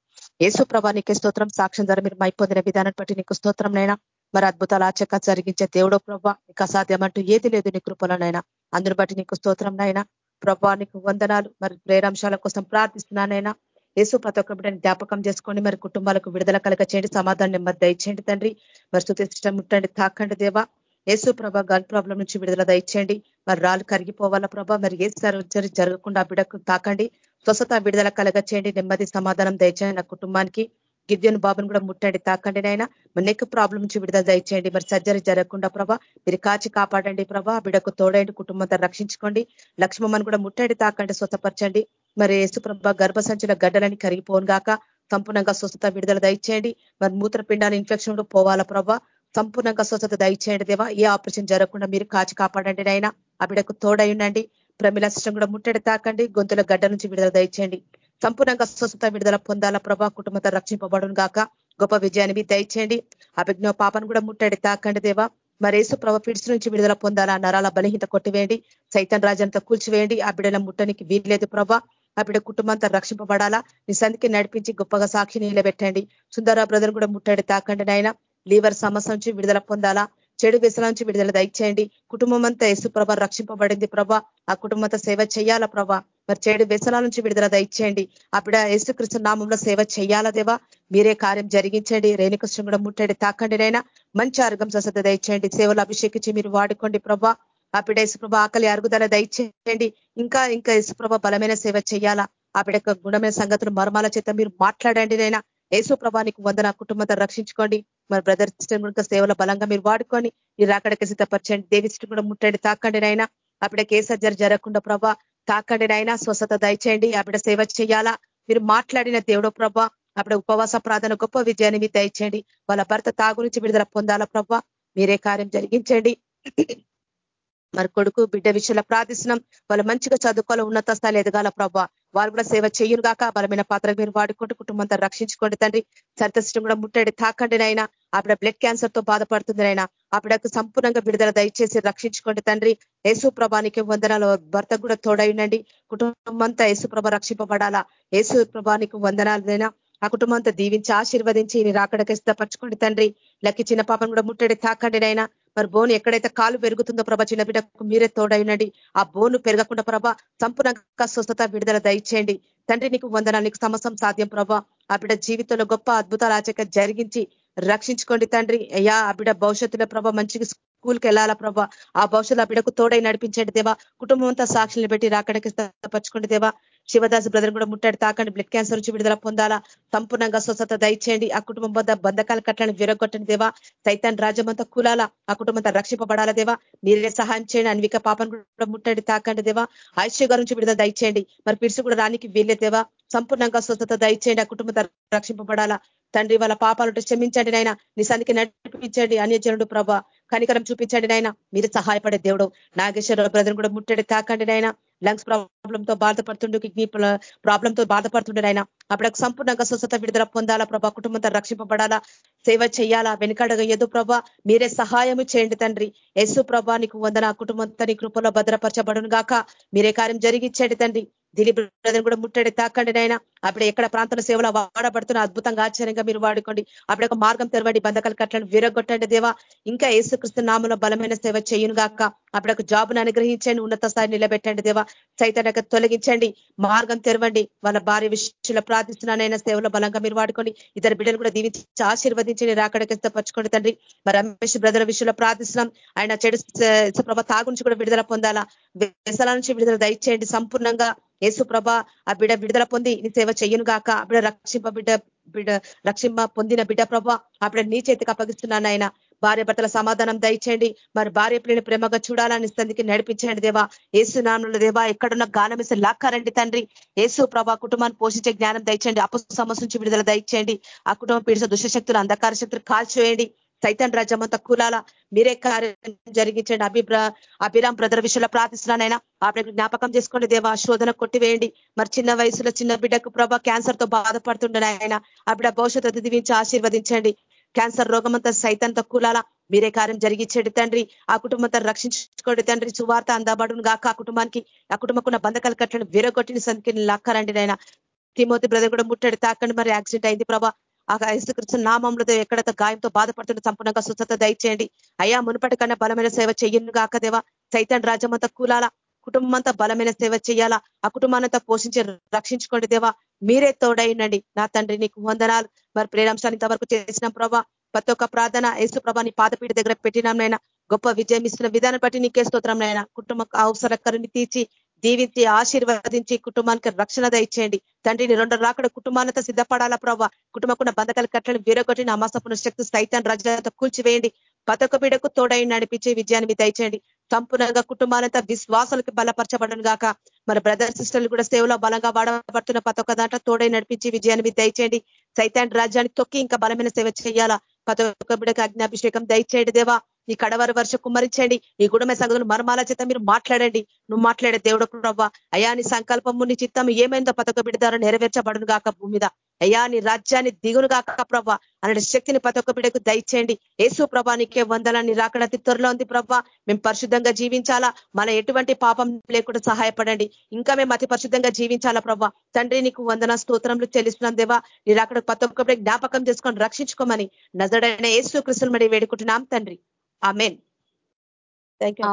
ఏసు ప్రభానికి స్తోత్రం. సాక్ష్యం ద్వారా మీరు మైపొందిన విధానాన్ని బట్టి నీకు స్తోత్రంనైనా మరి అద్భుతాలు ఆచక జరిగించే దేవుడో ప్రభా నీకు అసాధ్యం అంటూ ఏది లేదు నీ కృపలోనైనా అందుని బట్టి నీకు స్తోత్రం నైనా. ప్రభా నీకు వందనాలు. మరి ప్రేరాంశాల కోసం ప్రార్థిస్తున్నానైనా యేసు ప్రతి ఒక్క బిడ్డని జ్ఞాపకం చేసుకోండి. మరి కుటుంబాలకు విడుదల కలగ చేయండి సమాధానం నెమ్మది దయచేయండి తండ్రి. మరి సుతిష్టం ముట్టండి తాకండి దేవా. యేసు ప్రభ గల్ ప్రాబ్లం నుంచి విడుదల దయచేయండి. మరి రాళ్ళు కరిగిపోవాల ప్రభ. మరి ఏ సర్జరీ జరగకుండా బిడకు తాకండి. స్వస్థత విడుదల కలగ చేయండి నెమ్మది సమాధానం దయచేయండి. నా కుటుంబానికి గిద్యను బాబుని కూడా ముట్టండి తాకండి నైనా నెక్ ప్రాబ్లం నుంచి విడుదల దయచేయండి. మరి సర్జరీ జరగకుండా ప్రభా మీరు కాచి కాపాడండి ప్రభా బిడకు తోడండి కుటుంబంతో రక్షించుకోండి. లక్ష్మమ్మని కూడా ముట్టండి తాకండి స్వతపరచండి మరి యేసుప్రభ గర్భసంచుల గడ్డలని కరిగిపోను గాక సంపూర్ణంగా స్వస్థత విడుదల దయచేయండి. మరి మూత్రపిండాల ఇన్ఫెక్షన్ కూడా పోవాలా ప్రభా? సంపూర్ణంగా స్వస్థత దయచేయండి దేవా. ఏ ఆపరేషన్ జరగకుండా మీరు కాచి కాపాడండి నైనా ఆ బిడకు తోడయుండండి ప్రమిళ సిస్టం కూడా ముట్టడి తాకండి. గొంతుల గడ్డ నుంచి విడుదల దయచేయండి. సంపూర్ణంగా స్వస్థత విడుదల పొందాల ప్రభా? కుటుంబంతో రక్షింపబడును గాక. గొప్ప విజయాన్ని దయచేయండి. అభిజ్ఞ పాపను కూడా ముట్టడి తాకండి దేవా. మరేసు ప్రభ పిడిచి నుంచి విడుదల పొందాలా? నరాల బలహీనత కొట్టివేయండి. సైతన్ రాజంతా కూల్చివేయండి. ఆ బిడ్డల ముట్టనికి వీల్లేదు ప్రభా. ఆ బిడ్డ కుటుంబంతో రక్షింపబడాలా? నీ సంధికి నడిపించి గొప్పగా సాక్షి నిలబెట్టండి. సుందర బ్రదర్ కూడా ముట్టడి తాకండి నాయన. లీవర్ సమస్య నుంచి విడుదల పొందాలా? చెడు వ్యసల నుంచి విడుదల దయచేయండి. కుటుంబం అంతా యేసు ప్రభ రక్షింపబడింది ప్రభా. ఆ కుటుంబంతో సేవ చేయాలా ప్రభ? మరి చెడు వ్యసనాల నుంచి విడుదల దయచేయండి. అప్పుడు యేసుకృష్ణ నామంలో సేవ చేయాలా దేవా? మీరే కార్యం జరిగించండి. రేణుకృష్ణ కూడా ముట్టండి తాకండి నైనా మంచి ఆరోగ్యం స్వస్థత దయచేయండి. సేవలు అభిషేకించి మీరు వాడుకోండి ప్రభా. ఆపిడ యేసుప్రభ ఆకలి అరుగుదల దయచేయండి. ఇంకా ఇంకా యేసుప్రభ బలమైన సేవ చేయాలా? ఆపిడ గుణమైన సంగతులు మర్మాల చేత మీరు మాట్లాడండి నైనా ఏసో ప్రభానికి వందన కుటుంబంతో రక్షించుకోండి. మరి బ్రదర్ సిస్టర్ కనుక సేవల బలంగా మీరు వాడుకొని మీరు అక్కడికి సిద్ధపరచండి. దేవి సిస్టర్ కూడా ముట్టండి. తాకండి నైనా అప్పుడే ఏ సర్జరీ జరగకుండా ప్రభా తాకండి నాయన. స్వస్థత దయచేయండి. అప్పుడ సేవ చేయాలా? మీరు మాట్లాడిన దేవుడు ప్రభా అప్పుడే ఉపవాస ప్రార్థన గొప్ప విజయాన్ని మీరు దయచేయండి. వాళ్ళ భర్త తాగు నుంచి విడుదల పొందాలా ప్రభా? మీరే కార్యం జరిగించండి. మరి కొడుకు బిడ్డ విషయంలో ప్రార్థిస్తున్నాం. వాళ్ళు మంచిగా చదువుకోవాలి ఉన్నత స్థాయిలో ఎదగాల ప్రభా? వారు కూడా సేవ చేయను గాక. బలమైన పాత్ర మీరు వాడుకుంటూ కుటుంబంతో రక్షించుకోండి తండ్రి. సరితష్టం కూడా ముట్టడి తాకండి నైనా ఆవిడ బ్లడ్ క్యాన్సర్తో బాధపడుతుంది నైనా ఆవిడకు సంపూర్ణంగా విడుదల దయచేసి రక్షించుకోండి తండ్రి. యేసు ప్రభానికి వందనాలు. భర్త కూడా తోడైనండి కుటుంబమంతా యేసు ప్రభ రక్షింపబడాలా? యేసు ప్రభానికి వందనాలైనా ఆ కుటుంబంతో దీవించి ఆశీర్వదించి నీ రాకడకి సిద్ధపరచుకోండి తండ్రి. లక్కి చిన్న పాపను కూడా ముట్టడి తాకండి నైనా మరి బోను ఎక్కడైతే కాలు పెరుగుతుందో ప్రభ చిన్న బిడ్డకు మీరే తోడైనండి. ఆ బోను పెరగకుండా ప్రభ సంపూర్ణంగా స్వస్థత విడుదల దయచేయండి. తండ్రి నీకు వందనాలు నీకు సాధ్యం ప్రభా. ఆ బిడ్డ జీవితంలో గొప్ప అద్భుతాలు ఆచక జరిగించి రక్షించుకోండి తండ్రి. అయ్యా ఆ బిడ్డ భవిష్యత్తులో ప్రభ మంచిగా స్కూల్కి వెళ్ళాలా ప్రభా? ఆ భవిష్యత్తు ఆ బిడ్డకు తోడై నడిపించండి దేవా. కుటుంబం అంతా సాక్షులు పెట్టి రాకడానికి పరచుకోండి దేవా. శివదాస్ బ్రదర్ కూడా ముట్టాడు. తాకండి. బ్లడ్ క్యాన్సర్ నుంచి విడుదల పొందాలా? సంపూర్ణంగా స్వస్థత దయచేయండి. ఆ కుటుంబం వద్ద బంధకాల కట్లను విరగొట్టండి దేవా. సైతాన్ రాజ్యమంతా కూలాలా? ఆ కుటుంబంతో రక్షింపబడాలా దేవా? మీరే సహాయం చేయండి. అన్విక పాపను కూడా ముట్టండి. తాకండి దేవా. ఐశ్వర్య గారి నుంచి విడుదల దయచేయండి. మరి పిరుసు కూడా రానికి వీళ్ళే దేవా. సంపూర్ణంగా స్వస్థత దయచేయండి. ఆ కుటుంబంతో రక్షింపబడాలా? తండ్రి వాళ్ళ పాపాలు క్షమించండి నాయన. నిశానికి నడిపించండి అన్యజనుడు ప్రభా. కనికరం చూపించండి నాయన. మీరు సహాయపడే దేవుడు. నాగేశ్వర బ్రదర్ కూడా ముట్టడి. తాకండి నాయన. లంగ్స్ ప్రాబ్లంతో బాధపడుతుండు కిడ్నీ ప్రాబ్లంతో బాధపడుతుండే ఆయన అప్పుడు సంపూర్ణంగా స్వస్థత విడుదల పొందాలా ప్రభా? కుటుంబంతో రక్షింపబడాలా? సేవ చేయాలా? వెనుకడగా ఎదు ప్రభా? మీరే సహాయము చేయండి తండ్రి. యేసు ప్రభా నీకు వందన కుటుంబంతో నీ కృపలో భద్రపరచబడును గాక మీరే కార్యం జరిగించండి తండ్రి. దిలీప్ బ్రదర్ కూడా ముట్టడి తాకండి నాయన. అప్పుడు ఎక్కడ ప్రాంతాల సేవలో వాడబడుతున్న అద్భుతంగా ఆశ్చర్యంగా మీరు వాడుకోండి. అప్పుడు ఒక మార్గం తెరవండి బంధకాలు కట్టండి విరగొట్టండి దేవా. ఇంకా ఏసుక్రిస్తు నామంలో బలమైన సేవ చేయును గాక. అప్పుడు ఒక జాబ్ను అనుగ్రహించండి ఉన్నత స్థాయి నిలబెట్టండి దేవా. సైతానికి తొలగించండి మార్గం తెరవండి. వాళ్ళ భార్య విషయంలో ప్రార్థిస్తున్నానైనా సేవలో బలంగా మీరు వాడుకోండి. ఇద్దరు బిడ్డలు కూడా దీవించి ఆశీర్వదించండి రాకడికి పరచుకోండి తండ్రి. మరి రమేష్ బ్రదర్ విషయంలో ప్రార్థిస్తున్నాం. ఆయన చెడు ప్రభ తాగు నుంచి కూడా విడుదల పొందాలా? వ్యసల నుంచి విడుదల దయచేయండి సంపూర్ణంగా యేసు ప్రభ ఆ బిడ విడుదల పొంది నీ సేవ చెయ్యను గాక. ఆ బిడ రక్షింప బిడ్డ బిడ్డ రక్షింప పొందిన బిడ్డ ప్రభ ఆ బిడ నీ చేతికి అప్పగిస్తున్నాను ఆయన భార్య భర్తల సమాధానం దయచేయండి. మరి భార్య పిల్లని ప్రేమగా చూడాలని సందికి నడిపించండి దేవా. ఏసు నామంలో దేవా ఎక్కడున్న గానం వేసి లాక్కారండి తండ్రి. ఏసు ప్రభా కుటుంబాన్ని పోషించే జ్ఞానం దయచేయండి. అప్పు సమస్య నుంచి విడుదల దయచేయండి. ఆ కుటుంబం పీడిస దుష్టశక్తులు అంధకార శక్తులు కాల్చివేయండి. సైతన్ రాజ్యం అంతా మీరే కార్యం జరిగించండి. అభిప్రా అభిరామ్ బ్రదర్ విషయంలో ప్రార్థిస్తున్నానైనా ఆ జ్ఞాపకం చేసుకోండి దేవా శోధన కొట్టివేయండి. మరి చిన్న వయసులో చిన్న బిడ్డకు ప్రభా క్యాన్సర్తో బాధపడుతుండే ఆయన భవిష్యత్ బిడ్డ భవిష్యత్తు ఆశీర్వదించండి. క్యాన్సర్ రోగమంతా సైతంతో కూలాల మీరే కార్యం జరిగించండి తండ్రి. ఆ కుటుంబంతో రక్షించుకోండి తండ్రి. సువార్త అందబడును గాక. ఆ కుటుంబానికి ఆ కుటుంబకున్న బంధకాలు కట్టండి కొట్టిన సంఖ్యని లక్కరండి నాయన. తిమోతి బ్రదర్ కూడా ముట్టడి తాకండి. మరి యాక్సిడెంట్ అయింది ప్రభా. ఆ యేసుకృష్ణ నామంలో ఎక్కడైతే గాయంతో బాధపడుతున్న సంపూర్ణంగా స్వచ్ఛత దయచేయండి. అయ్యా మునుపటి కన్నా బలమైన సేవ చెయ్యను కాకదేవా సైతాన్ రాజ్యం అంతా కూలాలా కుటుంబంతో బలమైన సేవ చేయాలా. ఆ కుటుంబానంతా పోషించి రక్షించుకోండి దేవా. మీరే తోడైనండి. నా తండ్రి నీకు వందనాలు. మరి ప్రేరాంశాన్ని ఇంతవరకు చేసిన ప్రభా. ప్రతి ఒక్క ప్రార్థన యేసు ప్రభా నీ పాదపీఠ దగ్గర పెట్టినాంనైనా గొప్ప విజయం ఇస్తున్న విధానం బట్టి నీకే స్తోత్రం నైనా కుటుంబ అవసరకరిని తీర్చి దీవించి ఆశీర్వదించి కుటుంబానికి రక్షణ దయచేయండి. తండ్రిని రెండు రాకడ కుటుంబాలతో సిద్ధపడాలా ప్రభావ కుటుంబకున్న బంధకాల కట్టలు వీరగొట్టిన అమాసపున శక్తి సైతాన్ రజంతా కూల్చివేయండి. పతక బిడకు తోడై నడిపించే విజయాన్ని మీ దయచేయండి. సంపూర్ణంగా కుటుంబాలంతా విశ్వాసాలకి బలపరచబడను గాక. మన బ్రదర్ సిస్టర్లు కూడా సేవలో బలంగా వాడబడుతున్న ప్రతి ఒక్క దాంట్లో తోడై నడిపించి విజయాన్ని మీరు దయచేయండి. సైతాన్ రాజ్యాన్ని తొక్కి ఇంకా బలమైన సేవ చేయాలా? ప్రతి ఒక్క బిడకు అజ్ఞాభిషేకం దయచేయండి దేవా. ఈ కడవర వర్ష కుమ్మరించండి. ఈ గుడమే సంగతులు మర్మాల చేత మీరు మాట్లాడండి. నువ్వు మాట్లాడే దేవుడు ప్రభా అయా నీ సంకల్పము నీ చిత్తం ఏమైందో పతక బిడ్డ ద్వారా నెరవేర్చబడును గాక భూమి మీద. అయ్యా నీ రాజ్యాన్ని దిగును గాక ప్రభా. అనే శక్తిని ప్రతి ఒక్క బిడ్డకు దయచేయండి. యేసు ప్రభా నీకే వందలని రాకడ త్వరలో ఉంది ప్రభా. మేము పరిశుద్ధంగా జీవించాలా? మన ఎటువంటి పాపం లేకుండా సహాయపడండి. ఇంకా మేము అతి పరిశుద్ధంగా జీవించాలా ప్రభా? తండ్రి నీకు వందన స్తోత్రంలో చెల్లిస్తున్నాం దేవా. నీ రాకడ ప్రతి ఒక్క జ్ఞాపకం చేసుకొని రక్షించుకోమని నజడైన యేసు కృష్ణ మడి వేడుకుంటున్నాం తండ్రి. Thank you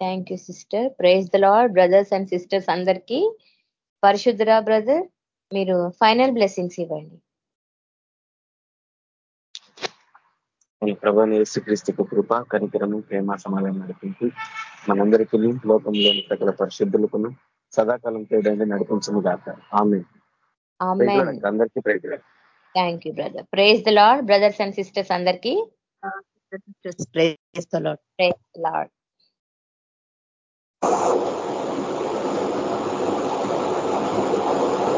thank you sister praise the lord brothers and sisters అందరికీ. పరిశుద్ధరా బ్రదర్ మీరు ఫైనల్ బ్లెస్సింగ్స్ ఇవ్వండి. మన ప్రభాని యేసుక్రీస్తుకు కృప కనికరము ప్రేమ సమాధానం నడిపించి మనందరికీ లోకంలోని సకల పరిశుద్ధులకును సదాకాలం తేడంగా నడిపించము గాక. ఆమె అందరికీ praise thank you brother. Praise the lord brothers and sisters అందరికీ. Praise the lord. Praise the lord.